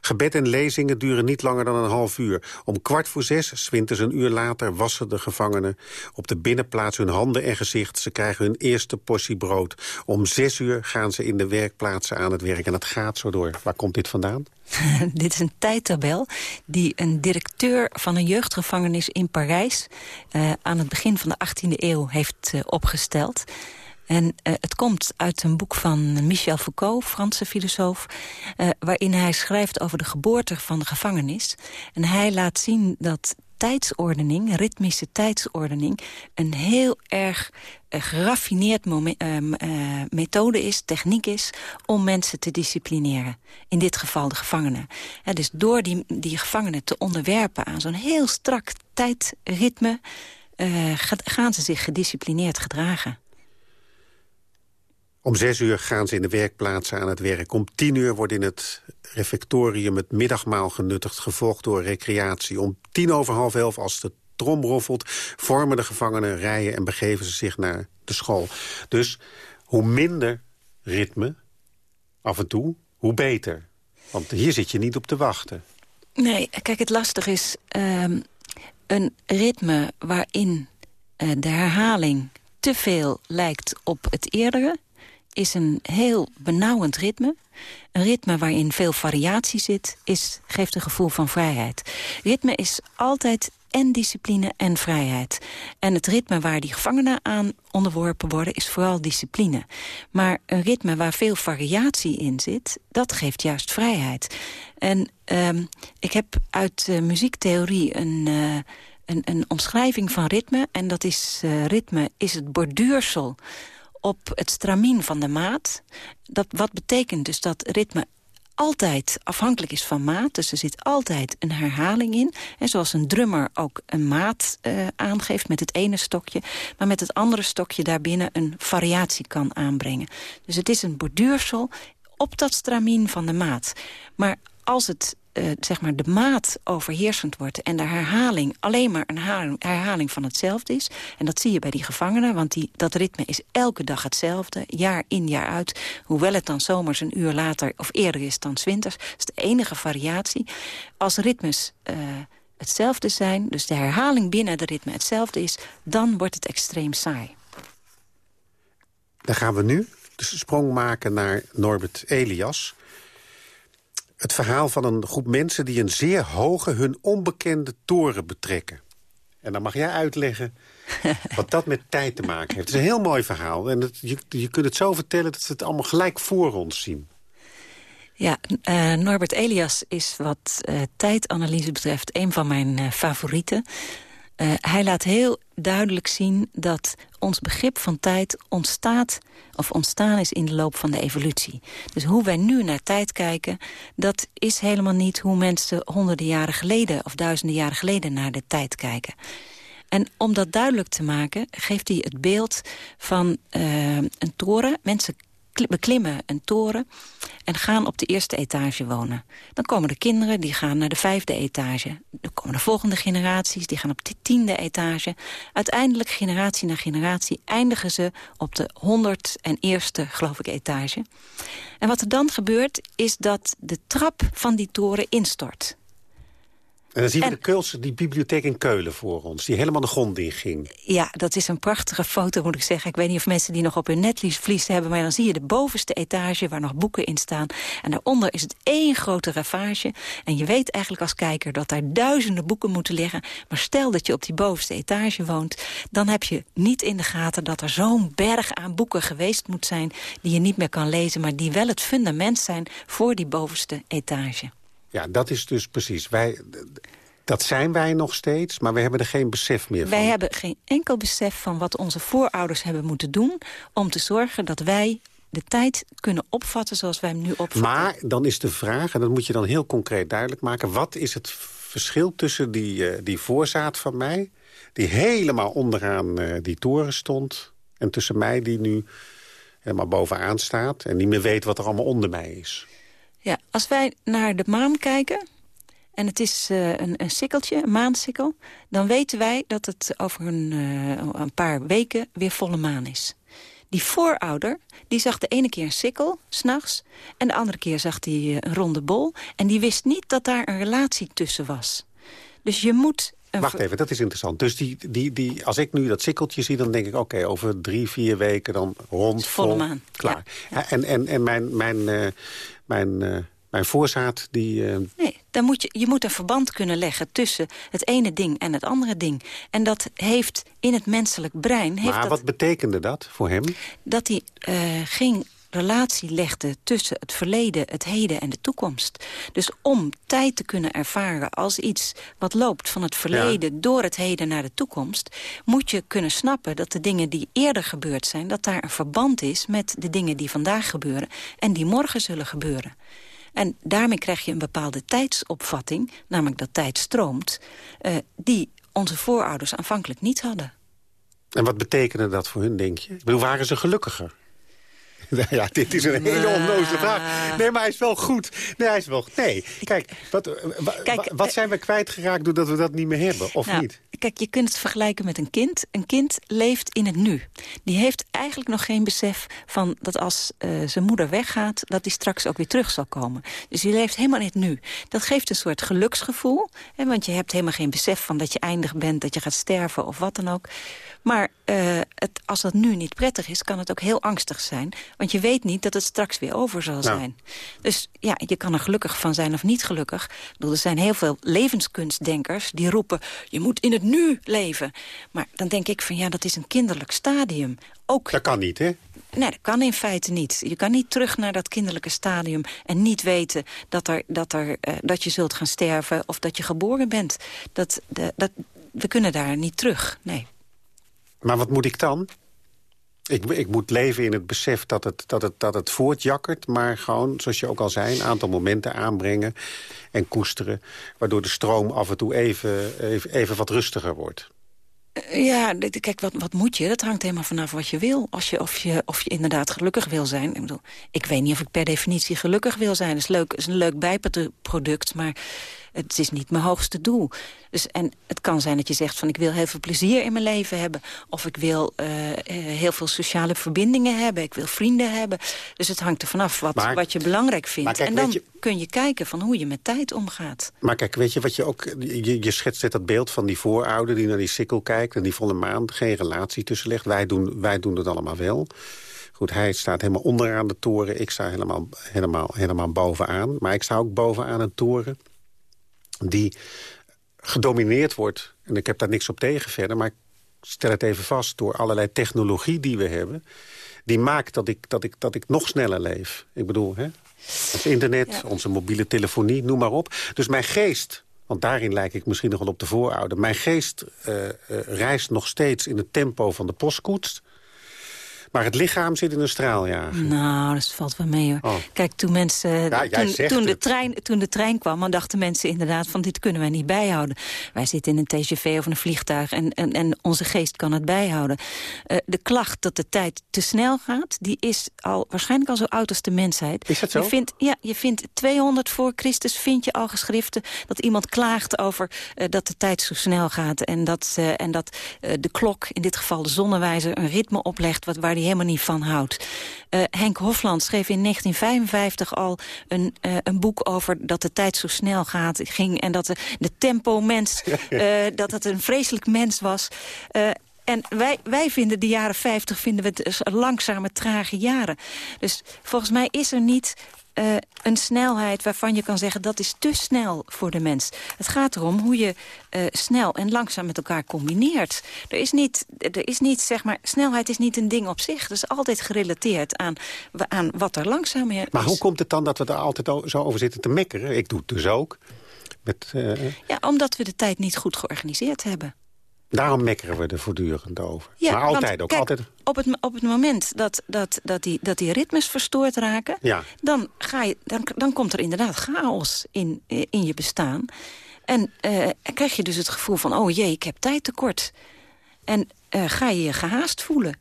Gebed en lezingen duren niet langer dan een half uur. Om kwart voor zes, zwinters een uur later, wassen de gevangenen op de binnenplaats hun handen en gezicht. Ze krijgen hun eerste portie brood. Om zes uur gaan ze in de werkplaatsen aan het werk. En dat gaat zo door. Waar komt dit vandaan? dit is een tijdtabel die een directeur van een jeugdgevangenis in Parijs... Uh, aan het begin van de 18e eeuw heeft uh, opgesteld. En uh, het komt uit een boek van Michel Foucault, Franse filosoof... Uh, waarin hij schrijft over de geboorte van de gevangenis. En hij laat zien dat tijdsordening, ritmische tijdsordening... een heel erg uh, geraffineerd methode is, techniek is... om mensen te disciplineren. In dit geval de gevangenen. dus door die, die gevangenen te onderwerpen aan zo'n heel strak tijdritme... gaan ze zich gedisciplineerd gedragen. Om zes uur gaan ze in de werkplaatsen aan het werk. Om tien uur wordt in het refectorium het middagmaal genuttigd... gevolgd door recreatie. Om tien over half elf, als de trom roffelt... vormen de gevangenen rijen en begeven ze zich naar de school. Dus hoe minder ritme, af en toe, hoe beter. Want hier zit je niet op te wachten. Nee, kijk, het lastig is... Um, een ritme waarin uh, de herhaling te veel lijkt op het eerdere is een heel benauwend ritme. Een ritme waarin veel variatie zit, is, geeft een gevoel van vrijheid. Ritme is altijd en discipline en vrijheid. En het ritme waar die gevangenen aan onderworpen worden... is vooral discipline. Maar een ritme waar veel variatie in zit... dat geeft juist vrijheid. En um, ik heb uit muziektheorie een... Uh, een, een omschrijving van ritme. En dat is, uh, ritme is het borduursel op het stramien van de maat. Dat, wat betekent dus dat ritme altijd afhankelijk is van maat. Dus er zit altijd een herhaling in. En zoals een drummer ook een maat uh, aangeeft met het ene stokje... maar met het andere stokje daarbinnen een variatie kan aanbrengen. Dus het is een borduursel op dat stramien van de maat. Maar als het uh, zeg maar de maat overheersend wordt... en de herhaling alleen maar een herhaling, van hetzelfde is... en dat zie je bij die gevangenen, want die, dat ritme is elke dag hetzelfde... jaar in, jaar uit, hoewel het dan zomers een uur later of eerder is dan winters. Dat is de enige variatie. Als ritmes... Uh, hetzelfde zijn, dus de herhaling binnen de ritme hetzelfde is... dan wordt het extreem saai. Dan gaan we nu de sprong maken naar Norbert Elias het verhaal van een groep mensen... die een zeer hoge, hun onbekende toren betrekken. En dan mag jij uitleggen wat dat met tijd te maken heeft. Het is een heel mooi verhaal. En het, je, je kunt het zo vertellen dat ze het allemaal gelijk voor ons zien. Ja, uh, Norbert Elias is wat uh, tijdanalyse betreft een van mijn uh, favorieten. Uh, hij laat heel duidelijk zien dat ons begrip van tijd ontstaat of ontstaan is in de loop van de evolutie. Dus hoe wij nu naar tijd kijken, dat is helemaal niet hoe mensen honderden jaren geleden of duizenden jaren geleden naar de tijd kijken. En om dat duidelijk te maken, geeft hij het beeld van uh, een toren. Mensen beklimmen een toren en gaan op de eerste etage wonen. Dan komen de kinderen, die gaan naar de vijfde etage. Dan komen de volgende generaties, die gaan op de tiende etage. Uiteindelijk, generatie na generatie, eindigen ze op de honderd en eerste, geloof ik, etage. En wat er dan gebeurt, is dat de trap van die toren instort. En dan zien we de Keulse, die bibliotheek in Keulen voor ons... die helemaal de grond inging. Ja, dat is een prachtige foto, moet ik zeggen. Ik weet niet of mensen die nog op hun netvlies hebben... maar dan zie je de bovenste etage waar nog boeken in staan. En daaronder is het één grote ravage. En je weet eigenlijk als kijker dat daar duizenden boeken moeten liggen. Maar stel dat je op die bovenste etage woont... dan heb je niet in de gaten dat er zo'n berg aan boeken geweest moet zijn... die je niet meer kan lezen, maar die wel het fundament zijn... voor die bovenste etage. Ja, dat is dus precies. Wij, dat zijn wij nog steeds, maar we hebben er geen besef meer van. Wij hebben geen enkel besef van wat onze voorouders hebben moeten doen... om te zorgen dat wij de tijd kunnen opvatten zoals wij hem nu opvatten. Maar dan is de vraag, en dat moet je dan heel concreet duidelijk maken... wat is het verschil tussen die, uh, die voorzaat van mij... die helemaal onderaan uh, die toren stond... en tussen mij die nu helemaal bovenaan staat... en niet meer weet wat er allemaal onder mij is? Ja, als wij naar de maan kijken en het is uh, een, een sikkeltje, een maansikkel... dan weten wij dat het over een, uh, een paar weken weer volle maan is. Die voorouder die zag de ene keer een sikkel, s'nachts... en de andere keer zag hij uh, een ronde bol... en die wist niet dat daar een relatie tussen was. Dus je moet Wacht even, dat is interessant. Dus die, die, die, als ik nu dat sikkeltje zie, dan denk ik... oké, over drie, vier weken dan rond, volle vol, maan. Klaar. Ja. En, en, en mijn, mijn, uh, mijn, uh, mijn voorzaat, die... Uh... Nee, dan moet je, je moet een verband kunnen leggen tussen het ene ding en het andere ding. En dat heeft in het menselijk brein... Heeft maar dat, wat betekende dat voor hem? Dat hij ging relatie legde tussen het verleden, het heden en de toekomst. Dus om tijd te kunnen ervaren als iets wat loopt van het verleden... door het heden naar de toekomst... moet je kunnen snappen dat de dingen die eerder gebeurd zijn... dat daar een verband is met de dingen die vandaag gebeuren... en die morgen zullen gebeuren. En daarmee krijg je een bepaalde tijdsopvatting, namelijk dat tijd stroomt... Uh, die onze voorouders aanvankelijk niet hadden. En wat betekende dat voor hun, denk je? Ik bedoel, waren ze gelukkiger? ja, dit is een hele onnozele vraag. Nee, maar hij is wel goed. Nee, hij is wel Nee, kijk, wat, eh, kijk, wat eh, zijn we kwijtgeraakt doordat we dat niet meer hebben, of nou, niet? Kijk, je kunt het vergelijken met een kind. Een kind leeft in het nu. Die heeft eigenlijk nog geen besef van dat als uh, zijn moeder weggaat... dat die straks ook weer terug zal komen. Dus die leeft helemaal in het nu. Dat geeft een soort geluksgevoel. Hè, want je hebt helemaal geen besef van dat je eindig bent... dat je gaat sterven of wat dan ook. Maar uh, het, als dat nu niet prettig is, kan het ook heel angstig zijn. Want je weet niet dat het straks weer over zal nou. zijn. Dus ja, je kan er gelukkig van zijn of niet gelukkig. Bedoel, er zijn heel veel levenskunstdenkers die roepen... je moet in het nu leven. Maar dan denk ik van ja, dat is een kinderlijk stadium. Ook, dat kan niet, hè? Nee, dat kan in feite niet. Je kan niet terug naar dat kinderlijke stadium... en niet weten dat, er, dat, er, uh, dat je zult gaan sterven of dat je geboren bent. Dat, de, dat, we kunnen daar niet terug, nee. Maar wat moet ik dan? Ik, ik, moet leven in het besef dat het, dat, het, dat het voortjakkert... maar gewoon, zoals je ook al zei, een aantal momenten aanbrengen en koesteren... waardoor de stroom af en toe even, even, wat rustiger wordt. Ja, kijk, wat, wat moet je? Dat hangt helemaal vanaf wat je wil. Als je, of, je, of je inderdaad gelukkig wil zijn. Ik bedoel, ik weet niet of ik per definitie gelukkig wil zijn. Dat is, leuk, is een leuk bijproduct, maar het is niet mijn hoogste doel. Dus, en het kan zijn dat je zegt van ik wil heel veel plezier in mijn leven hebben. Of ik wil uh, heel veel sociale verbindingen hebben. Ik wil vrienden hebben. Dus het hangt er vanaf wat, wat je belangrijk vindt. en dan kun je kijken van hoe je met tijd omgaat. Maar kijk, weet je wat je ook... Je, je schetst net dat beeld van die voorouder die naar die sikkel kijkt... en die volle maan geen relatie tussen legt. Wij doen, wij doen het allemaal wel. Goed, hij staat helemaal onderaan de toren. Ik sta helemaal, helemaal, helemaal bovenaan. Maar ik sta ook bovenaan een toren die gedomineerd wordt... en ik heb daar niks op tegen verder... maar ik stel het even vast door allerlei technologie die we hebben... die maakt dat ik, dat ik, dat ik nog sneller leef. Ik bedoel, hè? ons internet, onze mobiele telefonie, noem maar op. Dus mijn geest, want daarin lijk ik misschien nog wel op de voorouder... mijn geest uh, uh, reist nog steeds in het tempo van de postkoets... Maar het lichaam zit in een straaljager. Nou, dat valt wel mee hoor. Oh. Kijk, toen mensen. Ja, toen, toen de trein, toen de trein kwam, dan dachten mensen inderdaad van dit kunnen wij niet bijhouden. Wij zitten in een TGV of een vliegtuig en, en, en onze geest kan het bijhouden. Uh, de klacht dat de tijd te snel gaat, die is al waarschijnlijk al zo oud als de mensheid. Is dat zo? Je vindt, ja, je vindt 200 voor Christus vind je al geschriften dat iemand klaagt over uh, dat de tijd zo snel gaat en dat, uh, en dat de klok, in dit geval de zonnewijzer, een ritme oplegt wat, waar die helemaal niet van houdt. Uh, Henk Hofland schreef in 1955 al een, uh, een boek over dat de tijd zo snel gaat, ging... en dat de, de tempo-mens, uh, dat het een vreselijk mens was... En wij, wij vinden de jaren 50 vinden we het langzame, trage jaren. Dus volgens mij is er niet uh, een snelheid waarvan je kan zeggen dat is te snel voor de mens. Het gaat erom hoe je uh, snel en langzaam met elkaar combineert. Er is niet, er is niet, zeg maar, snelheid is niet een ding op zich. Dat is altijd gerelateerd aan, aan wat er langzaam is. Maar hoe komt het dan dat we er altijd zo over zitten te mekkeren? Ik doe het dus ook. Met, uh... Ja, omdat we de tijd niet goed georganiseerd hebben. Daarom mekkeren we er voortdurend over. Ja, maar altijd ook. altijd... Op, het, op het moment dat, dat, dat, die, dat die ritmes verstoord raken... Ja. Dan, ga je, dan, dan komt er inderdaad chaos in, in je bestaan. En uh, krijg je dus het gevoel van... oh jee, ik heb tijd tekort. En uh, ga je je gehaast voelen.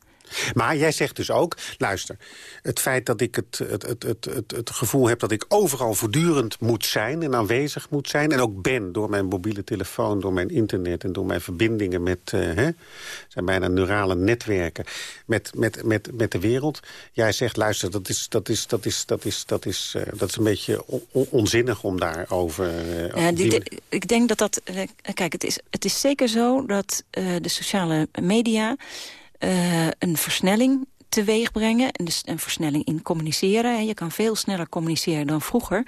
Maar jij zegt dus ook, luister, het feit dat ik het, het, het, het, het, het gevoel heb... dat ik overal voortdurend moet zijn en aanwezig moet zijn... en ook ben door mijn mobiele telefoon, door mijn internet... en door mijn verbindingen met, uh, hè, zijn bijna neurale netwerken... Met, met, met, met de wereld. Jij zegt, luister, dat is, dat is, dat is, dat is, dat is, uh, dat is een beetje onzinnig om daarover... Uh, ja, die, ik denk dat dat... kijk, het is, het is zeker zo dat de sociale media uh, een versnelling teweeg brengen. En dus een versnelling in communiceren. Je kan veel sneller communiceren dan vroeger.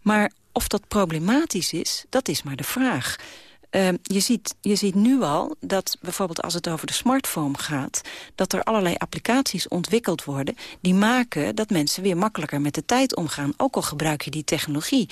Maar of dat problematisch is, dat is maar de vraag. Uh, je, ziet, je ziet nu al dat bijvoorbeeld als het over de smartphone gaat... dat er allerlei applicaties ontwikkeld worden... die maken dat mensen weer makkelijker met de tijd omgaan. Ook al gebruik je die technologie.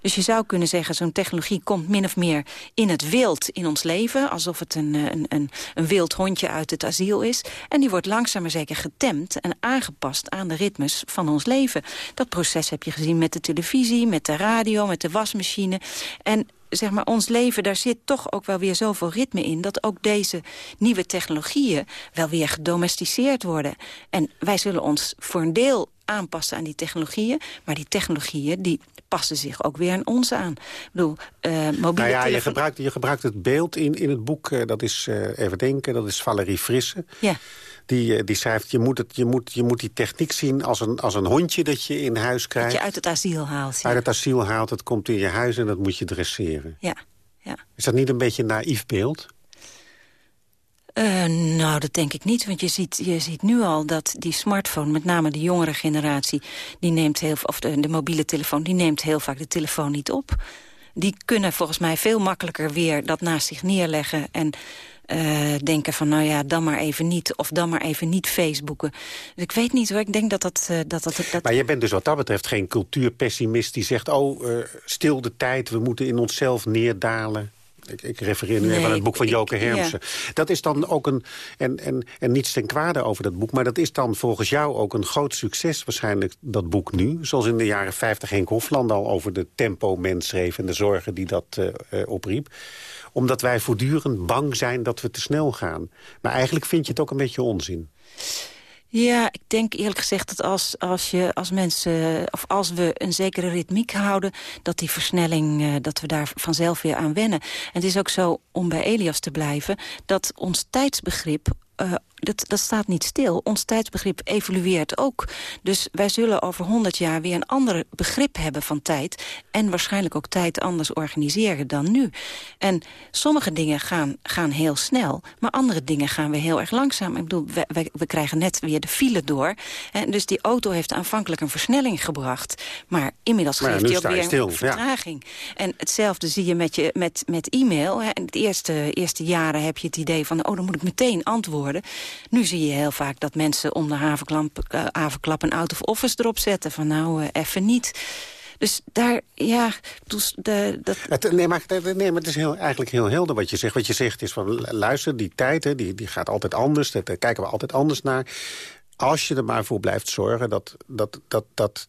Dus je zou kunnen zeggen, zo'n technologie komt min of meer in het wild in ons leven. Alsof het een, eh, een, een, een wild hondje uit het asiel is. En die wordt langzaam maar zeker getemd en aangepast aan de ritmes van ons leven. Dat proces heb je gezien met de televisie, met de radio, met de wasmachine. En zeg maar, ons leven, daar zit toch ook wel weer zoveel ritme in... dat ook deze nieuwe technologieën wel weer gedomesticeerd worden. En wij zullen ons voor een deel aanpassen aan die technologieën. Maar die technologieën die passen zich ook weer aan ons aan. Ik bedoel, uh, mobiele nou ja, je, gebruikt, je gebruikt het beeld in, in het boek, uh, dat is uh, even denken, dat is Valerie Frisse. Ja. Die, die schrijft, je moet, het, je, moet, je moet die techniek zien als een, als een hondje dat je in huis krijgt. Dat je uit het asiel haalt. Ja. Uit het asiel haalt, het komt in je huis en dat moet je dresseren. Ja. ja. Is dat niet een beetje een naïef beeld? Uh, nou, dat denk ik niet, want je ziet, je ziet nu al dat die smartphone... met name de jongere generatie, die neemt heel, of de, de mobiele telefoon... die neemt heel vaak de telefoon niet op. Die kunnen volgens mij veel makkelijker weer dat naast zich neerleggen... en uh, denken van, nou ja, dan maar even niet. Of dan maar even niet Facebooken. Dus ik weet niet hoor, ik denk dat dat... Uh, dat, dat, dat... Maar je bent dus wat dat betreft geen cultuurpessimist die zegt... oh, uh, stil de tijd, we moeten in onszelf neerdalen. Ik, ik refereer nu even aan het boek van Joke Hermsen. Dat is dan ook een... En, en, en niets ten kwade over dat boek... maar dat is dan volgens jou ook een groot succes waarschijnlijk, dat boek nu. Zoals in de jaren 50 Henk Hofland al over de tempo mens schreef... en de zorgen die dat opriep omdat wij voortdurend bang zijn dat we te snel gaan. Maar eigenlijk vind je het ook een beetje onzin. Ja, ik denk eerlijk gezegd dat als, als, je, als mensen, of als we een zekere ritmiek houden, dat die versnelling, uh, dat we daar vanzelf weer aan wennen. En het is ook zo, om bij Elias te blijven, dat ons tijdsbegrip uh, dat, dat staat niet stil. Ons tijdsbegrip evolueert ook. Dus wij zullen over 100 jaar weer een ander begrip hebben van tijd... en waarschijnlijk ook tijd anders organiseren dan nu. En sommige dingen gaan, gaan heel snel, maar andere dingen gaan weer heel erg langzaam. Ik bedoel, we, we, krijgen net weer de file door. En dus die auto heeft aanvankelijk een versnelling gebracht... maar inmiddels maar geeft hij ook weer stil, een vertraging. En hetzelfde zie je met, je, met, met e-mail. In de eerste, eerste jaren heb je het idee van... oh, dan moet ik meteen antwoorden. Nu zie je heel vaak dat mensen om de uh, havenklap een out of office erop zetten. Van nou, uh, even niet. Dus daar, ja... Dus de, dat... Nee, maar, nee, maar het is heel, eigenlijk heel helder wat je zegt. Wat je zegt is van, luister, die tijd hè, die, die gaat altijd anders. Daar kijken we altijd anders naar. Als je er maar voor blijft zorgen dat, dat, dat, dat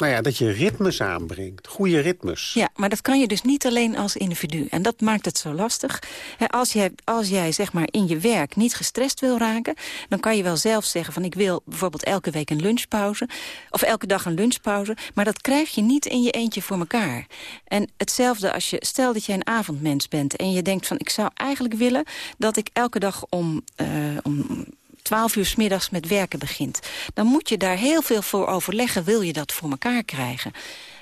nou ja, dat je ritmes aanbrengt. Goede ritmes. Ja, maar dat kan je dus niet alleen als individu. En dat maakt het zo lastig. Als jij, als jij zeg maar in je werk niet gestrest wil raken... dan kan je wel zelf zeggen van ik wil bijvoorbeeld elke week een lunchpauze. Of elke dag een lunchpauze. Maar dat krijg je niet in je eentje voor elkaar. En hetzelfde als je, stel dat jij een avondmens bent... en je denkt van ik zou eigenlijk willen dat ik elke dag om, uh, om 12 uur s middags met werken begint... dan moet je daar heel veel voor overleggen, wil je dat voor elkaar krijgen.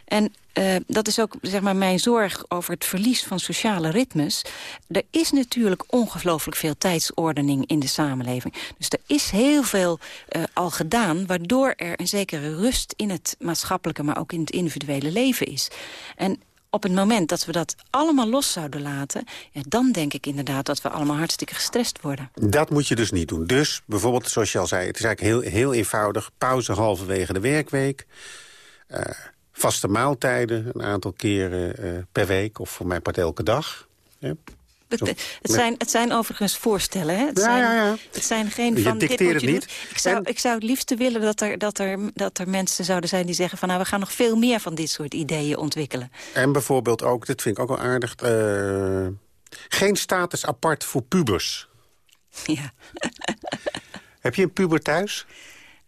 En uh, dat is ook zeg maar, mijn zorg over het verlies van sociale ritmes. Er is natuurlijk ongelooflijk veel tijdsordening in de samenleving. Dus er is heel veel uh, al gedaan... waardoor er een zekere rust in het maatschappelijke... maar ook in het individuele leven is. En op het moment dat we dat allemaal los zouden laten... Dan denk ik inderdaad dat we allemaal hartstikke gestrest worden. Dat moet je dus niet doen. Dus bijvoorbeeld, zoals je al zei, het is eigenlijk heel, heel eenvoudig. Pauze halverwege de werkweek. Uh, vaste maaltijden, een aantal keren uh, per week of voor mijn part elke dag. Het, zijn, het zijn overigens voorstellen. Hè? Het, ja, zijn, ja, ja. het zijn geen je van dit moet je niet. Ik zou, ik zou het liefst willen dat er, dat, er, dat er mensen zouden zijn die zeggen... van nou, we gaan nog veel meer van dit soort ideeën ontwikkelen. En bijvoorbeeld ook, dit vind ik ook wel aardig... Uh, geen status apart voor pubers. Ja. Heb je een puber thuis?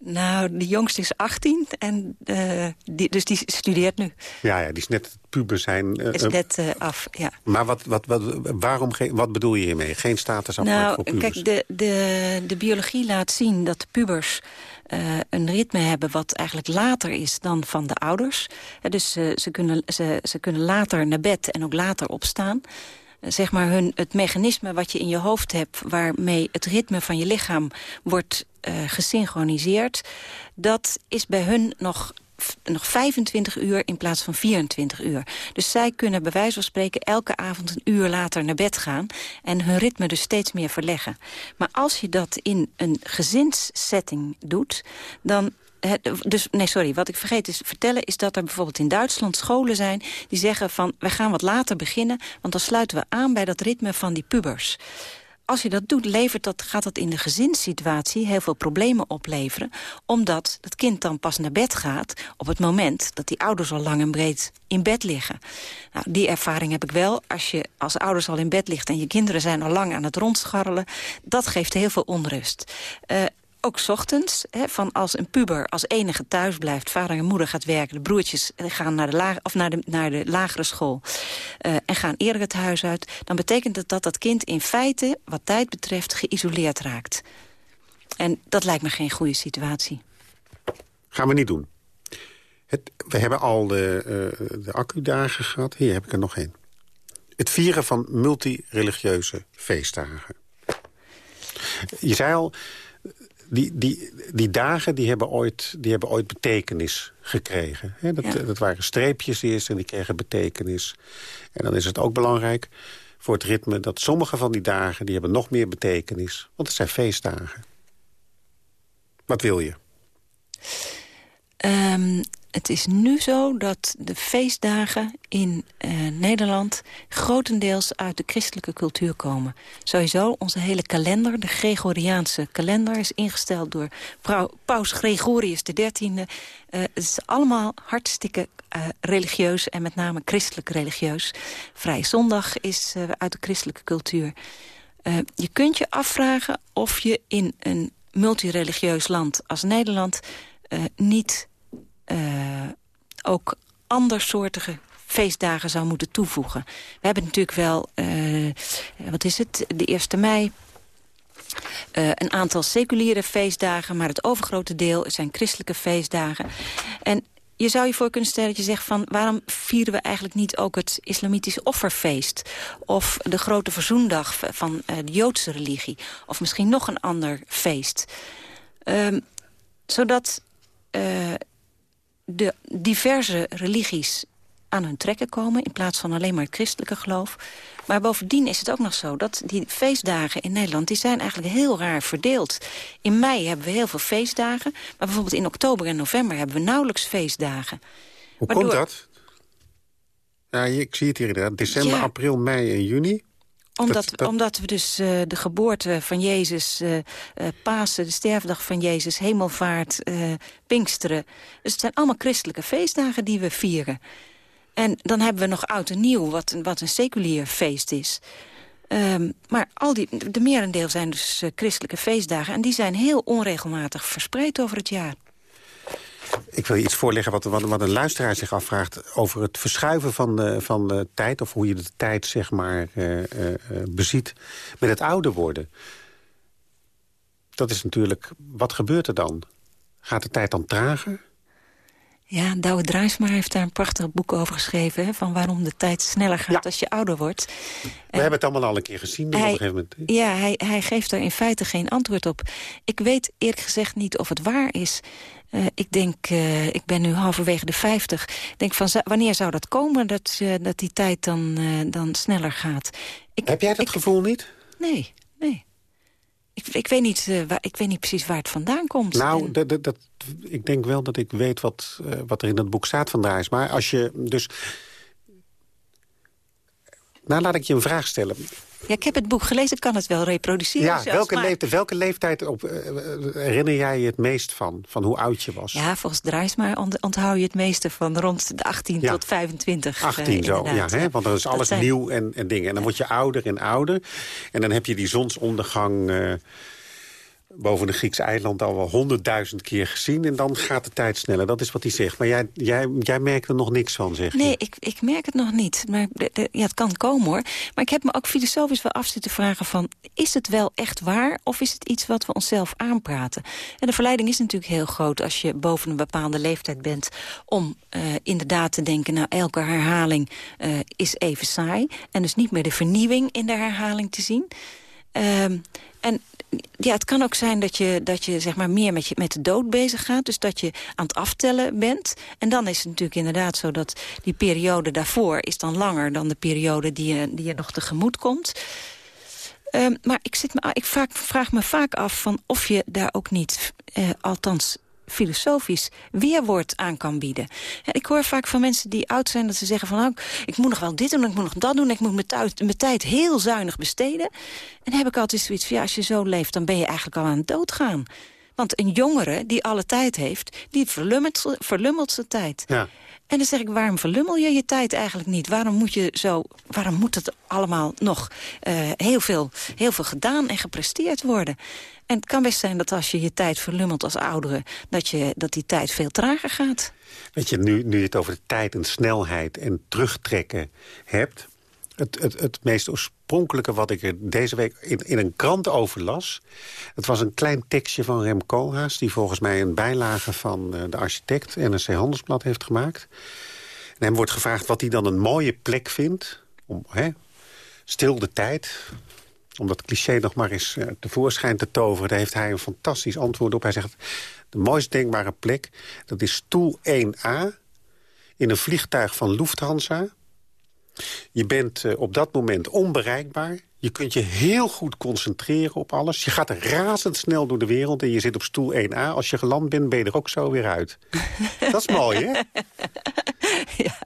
Nou, de jongste is 18, en, uh, die, dus die studeert nu. Ja, ja die is net puber zijn. Uh, is net uh, af, ja. Maar wat, wat, wat, waarom wat bedoel je hiermee? Geen status apart nou, voor pubers? Kijk, de, de, de biologie laat zien dat pubers een ritme hebben wat eigenlijk later is dan van de ouders. dus ze, kunnen, ze, ze kunnen later naar bed en ook later opstaan zeg maar hun, het mechanisme wat je in je hoofd hebt... waarmee het ritme van je lichaam wordt uh, gesynchroniseerd... dat is bij hun nog nog 25 uur in plaats van 24 uur. Dus zij kunnen bij wijze van spreken elke avond een uur later naar bed gaan... en hun ritme dus steeds meer verleggen. Maar als je dat in een gezinssetting doet... dan dus, nee, sorry, wat ik vergeet is vertellen... is dat er bijvoorbeeld in Duitsland scholen zijn... die zeggen van, we gaan wat later beginnen... want dan sluiten we aan bij dat ritme van die pubers als je dat doet, levert dat, gaat dat in de gezinssituatie heel veel problemen opleveren. Omdat het kind dan pas naar bed gaat op het moment dat die ouders al lang en breed in bed liggen. Nou, die ervaring heb ik wel. Als je als ouders al in bed ligt en je kinderen zijn al lang aan het rondscharrelen, dat geeft heel veel onrust. Uh, ook s ochtends, hè, van als een puber als enige thuis blijft... vader en moeder gaat werken, de broertjes gaan naar de, laag, of naar de, naar de lagere school... Uh, en gaan eerder het huis uit... dan betekent het dat dat kind in feite, wat tijd betreft, geïsoleerd raakt. En dat lijkt me geen goede situatie. Gaan we niet doen. Het, we hebben al de, uh, de accudagen gehad. Hier heb ik er nog één. Het vieren van multireligieuze feestdagen. Je zei al, die, die, die dagen die hebben, ooit, die hebben ooit betekenis gekregen. dat, dat waren streepjes eerst en die kregen betekenis. En dan is het ook belangrijk voor het ritme... dat sommige van die dagen die hebben nog meer betekenis. Want het zijn feestdagen. Wat wil je? Um, het is nu zo dat de feestdagen in uh, Nederland... grotendeels uit de christelijke cultuur komen. Sowieso, onze hele kalender, de Gregoriaanse kalender... is ingesteld door paus Gregorius XIII. Uh, het is allemaal hartstikke uh, religieus en met name christelijk religieus. Vrije zondag is uit de christelijke cultuur. je kunt je afvragen of je in een multireligieus land als Nederland... niet ook andersoortige feestdagen zou moeten toevoegen. We hebben natuurlijk wel, uh, wat is het, de 1 mei... Een aantal seculiere feestdagen, maar het overgrote deel zijn christelijke feestdagen. En je zou je voor kunnen stellen dat je zegt van... waarom vieren we eigenlijk niet ook het islamitisch offerfeest? Of de grote verzoendag van de Joodse religie? Of misschien nog een ander feest? Uh, zodat de diverse religies aan hun trekken komen... in plaats van alleen maar het christelijke geloof. Maar bovendien is het ook nog zo dat die feestdagen in Nederland... die zijn eigenlijk heel raar verdeeld. In mei hebben we heel veel feestdagen... maar bijvoorbeeld in oktober en november hebben we nauwelijks feestdagen. Hoe komt dat? Ja, ik zie het hier inderdaad. December, april, mei en juni omdat, omdat we dus uh, de geboorte van Jezus, uh, uh, Pasen, de sterfdag van Jezus, hemelvaart, Pinksteren. Dus het zijn allemaal christelijke feestdagen die we vieren. En dan hebben we nog oud en nieuw, wat, wat een seculier feest is. Um, maar al die, de merendeel zijn dus christelijke feestdagen... en die zijn heel onregelmatig verspreid over het jaar. Ik wil je iets voorleggen wat, wat, wat, een luisteraar zich afvraagt... over het verschuiven van de, van de tijd... of hoe je de tijd zeg maar, uh, uh, beziet met het ouder worden. Dat is natuurlijk... Wat gebeurt er dan? Gaat de tijd dan trager? Ja, Douwe Drijsma heeft daar een prachtig boek over geschreven... Hè, van waarom de tijd sneller gaat als je ouder wordt. We hebben het allemaal al een keer gezien hij, op een gegeven moment. Ja, hij, hij geeft er in feite geen antwoord op. Ik weet eerlijk gezegd niet of het waar is... Uh, ik denk, uh, ik ben nu halverwege de 50. Ik denk van, wanneer zou dat komen, dat, uh, dat die tijd dan, dan sneller gaat? Ik, Heb jij dat ik, gevoel niet? Nee, nee. Ik, ik, weet niet, waar, ik weet niet precies waar het vandaan komt. Nou, dat, dat, ik denk wel dat ik weet wat, wat er in het boek staat van Drijs. Maar als je dus... Nou, laat ik je een vraag stellen. Ja, ik heb het boek gelezen, ik kan het wel reproduceren. Ja, zelfs, welke, maar... leeftijd, welke leeftijd op, uh, herinner jij je het meest van? Van hoe oud je was? Ja, volgens Drijsma onthoud je het meeste van rond de 18 ja. tot 25. 18 uh, zo, ja, hè? want dan is alles zijn... nieuw en, en dingen. En dan word je ouder en ouder. En dan heb je die zonsondergang... Uh, boven een Griekse eiland al wel honderdduizend keer gezien... en dan gaat de tijd sneller. Dat is wat hij zegt. Maar jij, jij, jij merkt er nog niks van, zeg je? Nee, ik, ik merk het nog niet. Maar ja, het kan komen, hoor. Maar ik heb me ook filosofisch wel af zitten vragen van... is het wel echt waar of is het iets wat we onszelf aanpraten? En de verleiding is natuurlijk heel groot als je boven een bepaalde leeftijd bent... om uh, inderdaad te denken, nou, elke herhaling uh, is even saai... en dus niet meer de vernieuwing in de herhaling te zien... Um, en ja, het kan ook zijn dat je, dat je zeg maar meer met, je, met de dood bezig gaat. Dus dat je aan het aftellen bent. En dan is het natuurlijk inderdaad zo dat die periode daarvoor... is dan langer dan de periode die je, die je nog tegemoet komt. Um, maar ik, zit me, ik vraag me vaak af van of je daar ook niet... Uh, althans filosofisch weerwoord aan kan bieden. En ik hoor vaak van mensen die oud zijn dat ze zeggen van... Nou, ik moet nog wel dit doen, ik moet nog dat doen... ik moet mijn tijd, heel zuinig besteden. En heb ik altijd zoiets van... ja, als je zo leeft, dan ben je eigenlijk al aan het doodgaan. Want een jongere die alle tijd heeft, die verlummelt, verlummelt zijn tijd. Ja. En dan zeg ik, waarom verlummel je je tijd eigenlijk niet? Waarom moet, je zo, waarom moet het allemaal nog uh, heel, veel, heel veel gedaan en gepresteerd worden? En het kan best zijn dat als je je tijd verlummelt als oudere... dat, je, dat die tijd veel trager gaat. Weet je, nu, nu je het over de tijd en snelheid en terugtrekken hebt... Het, het, het meest oorspronkelijke wat ik er deze week in, in een krant over las... het was een klein tekstje van Rem Koolhaas... die volgens mij een bijlage van uh, de architect NRC Handelsblad heeft gemaakt. En hem wordt gevraagd wat hij dan een mooie plek vindt... om hè, stil de tijd, om dat cliché nog maar eens uh, tevoorschijn te toveren... daar heeft hij een fantastisch antwoord op. Hij zegt, de mooist denkbare plek, dat is stoel 1A... in een vliegtuig van Lufthansa... Je bent uh, op dat moment onbereikbaar. Je kunt je heel goed concentreren op alles. Je gaat razendsnel door de wereld en je zit op stoel 1A. Als je geland bent, ben je er ook zo weer uit. Dat is mooi, hè? ja.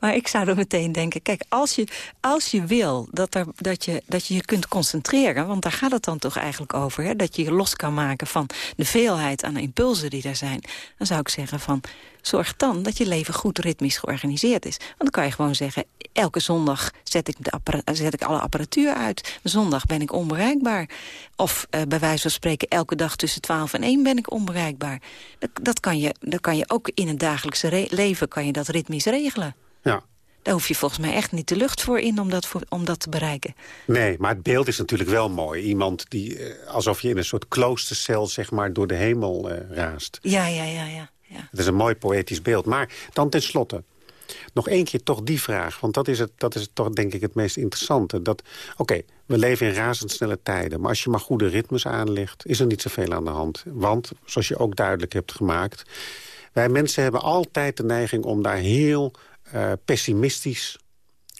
Maar ik zou er meteen denken, kijk, als je, als je wil dat, er, dat, je, dat je je kunt concentreren... want daar gaat het dan toch eigenlijk over, hè, dat je je los kan maken van de veelheid aan impulsen die er zijn... dan zou ik zeggen van, zorg dan dat je leven goed ritmisch georganiseerd is. Want dan kan je gewoon zeggen, elke zondag zet ik, de zet ik alle apparatuur uit. Zondag ben ik onbereikbaar. Of uh, bij wijze van spreken, elke dag tussen 12 en 1 ben ik onbereikbaar. Dat, dat, kan, je, dat kan je ook in het dagelijkse leven kan je dat ritmisch regelen. Ja. Daar hoef je volgens mij echt niet de lucht voor in om dat, voor, om dat te bereiken. Nee, maar het beeld is natuurlijk wel mooi. Iemand die, eh, alsof je in een soort kloostercel zeg maar, door de hemel uh, raast. Ja, ja, ja, ja. Ja. Het is een mooi poëtisch beeld. Maar dan tenslotte, nog één keer toch die vraag. Want dat is, het, dat is toch denk ik het meest interessante. Dat, Oké, we leven in razendsnelle tijden. Maar als je maar goede ritmes aanlegt, is er niet zoveel aan de hand. Want, zoals je ook duidelijk hebt gemaakt... wij mensen hebben altijd de neiging om daar heel uh, pessimistisch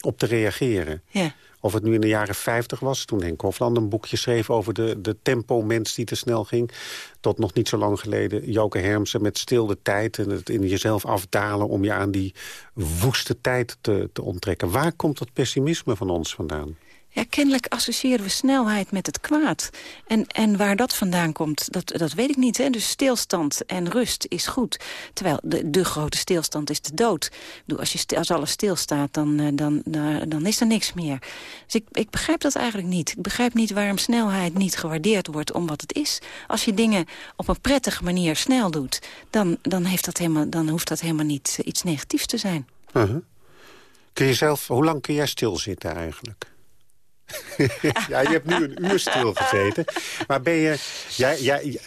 op te reageren. Ja. Of het nu in de jaren 50 was, toen Henk Hofland een boekje schreef... over de, de tempo-mens die te snel ging. Tot nog niet zo lang geleden Joke Hermsen met stil de tijd... en het in jezelf afdalen om je aan die woeste tijd te, te onttrekken. Waar komt dat pessimisme van ons vandaan? Ja, kennelijk associëren we snelheid met het kwaad. En, en waar dat vandaan komt, dat, dat weet ik niet. Hè. Dus stilstand en rust is goed. Terwijl de, de grote stilstand is de dood. als, je, als alles stilstaat, dan, eh, dan, dan, dan is er niks meer. Dus ik, ik begrijp dat eigenlijk niet. Ik begrijp niet waarom snelheid niet gewaardeerd wordt om wat het is. Als je dingen op een prettige manier snel doet... dan, dan, heeft dat helemaal, dan hoeft dat helemaal niet eh, iets negatiefs te zijn. Uh -huh. Kun zelf, hoe lang kun jij stilzitten eigenlijk? ja, je hebt nu een uur stilgezeten. Maar ben je... Jij, jij,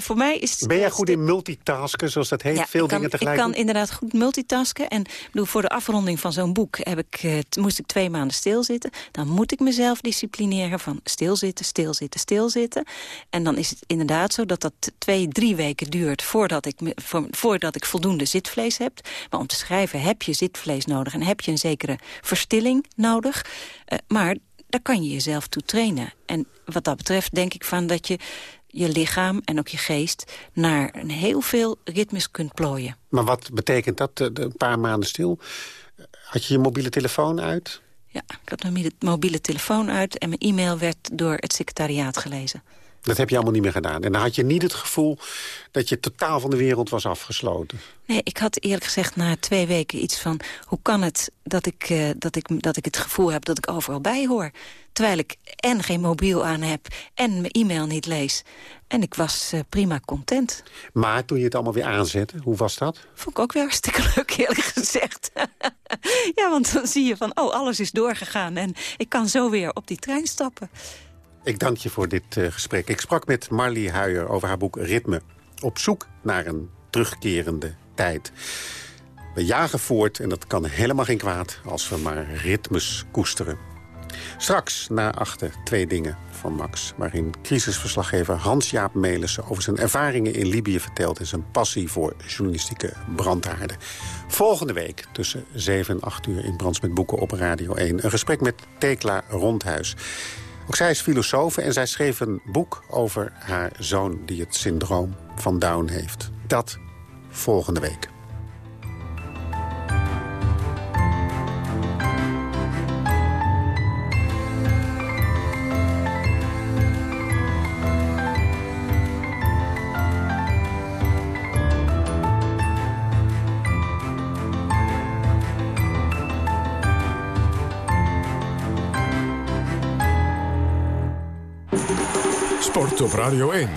voor mij is ben jij goed in multitasken, zoals dat heet? Ja, Veel dingen tegelijk Ik kan inderdaad goed multitasken. En bedoel, voor de afronding van zo'n boek heb ik, eh, moest ik twee maanden stilzitten. Dan moet ik mezelf disciplineren van stilzitten, stilzitten, stilzitten. En dan is het inderdaad zo dat dat twee, drie weken duurt... voordat ik, voor, voordat ik voldoende zitvlees heb. Maar om te schrijven heb je zitvlees nodig... en heb je een zekere verstilling nodig. Uh, maar daar kan je jezelf toe trainen. En wat dat betreft denk ik van dat je je lichaam en ook je geest... naar een heel veel ritmes kunt plooien. Maar wat betekent dat, eh, een paar maanden stil? Had je je mobiele telefoon uit? Ja, ik had mijn mobiele telefoon uit... en mijn e-mail werd door het secretariaat gelezen. Dat heb je allemaal niet meer gedaan. En dan had je niet het gevoel dat je totaal van de wereld was afgesloten. Nee, ik had eerlijk gezegd na twee weken iets van... hoe kan het dat ik, uh, dat ik, dat ik het gevoel heb dat ik overal bij hoor? Terwijl ik en geen mobiel aan heb en mijn e-mail niet lees. En ik was uh, prima content. Maar toen je het allemaal weer aanzette, hoe was dat? Vond ik ook weer hartstikke leuk, eerlijk gezegd. ja, want dan zie je van, oh, alles is doorgegaan... en ik kan zo weer op die trein stappen. Ik dank je voor dit uh, gesprek. Ik sprak met Marlie Huijer over haar boek Ritme. Op zoek naar een terugkerende tijd. We jagen voort en dat kan helemaal geen kwaad als we maar ritmes koesteren. Straks na achter twee dingen van Max... waarin crisisverslaggever Hans-Jaap Melissen over zijn ervaringen in Libië vertelt... en zijn passie voor journalistieke brandhaarden. Volgende week tussen 7 en 8 uur in Brands met Boeken op Radio 1... een gesprek met Tekla Rondhuis... Ook zij is filosoof en zij schreef een boek over haar zoon... die het syndroom van Down heeft. Dat volgende week. Radio 1.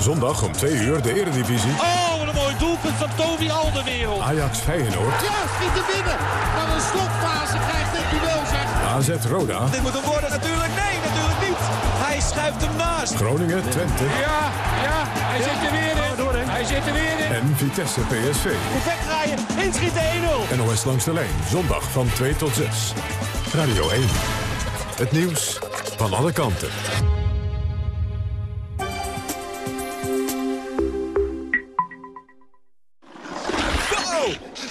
Zondag om 2 uur de Eredivisie. Oh, wat een mooi doelpunt van Toby Alderwereld. Ajax Feyenoord. Ja, schiet te binnen. Maar een slotfase krijgt dit duel, zeg. AZ Roda. Dit moet hem worden natuurlijk. Nee, natuurlijk niet. Hij schuift hem naast. Groningen Twente. Ja, ja, hij zit er weer in. Hij zit er weer in. En Vitesse PSV. Perfect draaien, inschieten 1-0. NOS langs de lijn, zondag van 2 tot 6. Radio 1. Het nieuws van alle kanten.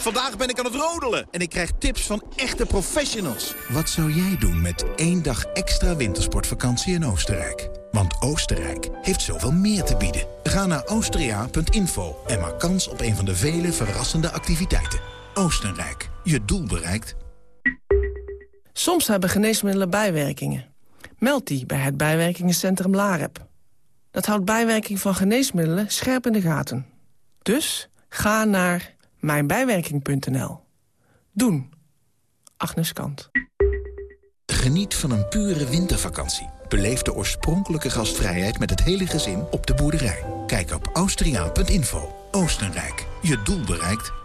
Vandaag ben ik aan het rodelen en ik krijg tips van echte professionals. Wat zou jij doen met één dag extra wintersportvakantie in Oostenrijk? Want Oostenrijk heeft zoveel meer te bieden. Ga naar austria.info en maak kans op een van de vele verrassende activiteiten. Oostenrijk, je doel bereikt. Soms hebben geneesmiddelen bijwerkingen. Meld die bij het bijwerkingencentrum LAREP. Dat houdt bijwerking van geneesmiddelen scherp in de gaten. Dus ga naar mijnbijwerking.nl. Doen. Agnes Kant. Geniet van een pure wintervakantie. Beleef de oorspronkelijke gastvrijheid met het hele gezin op de boerderij. Kijk op austriaan.info. Oostenrijk, je doel bereikt.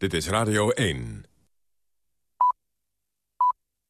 Dit is Radio 1.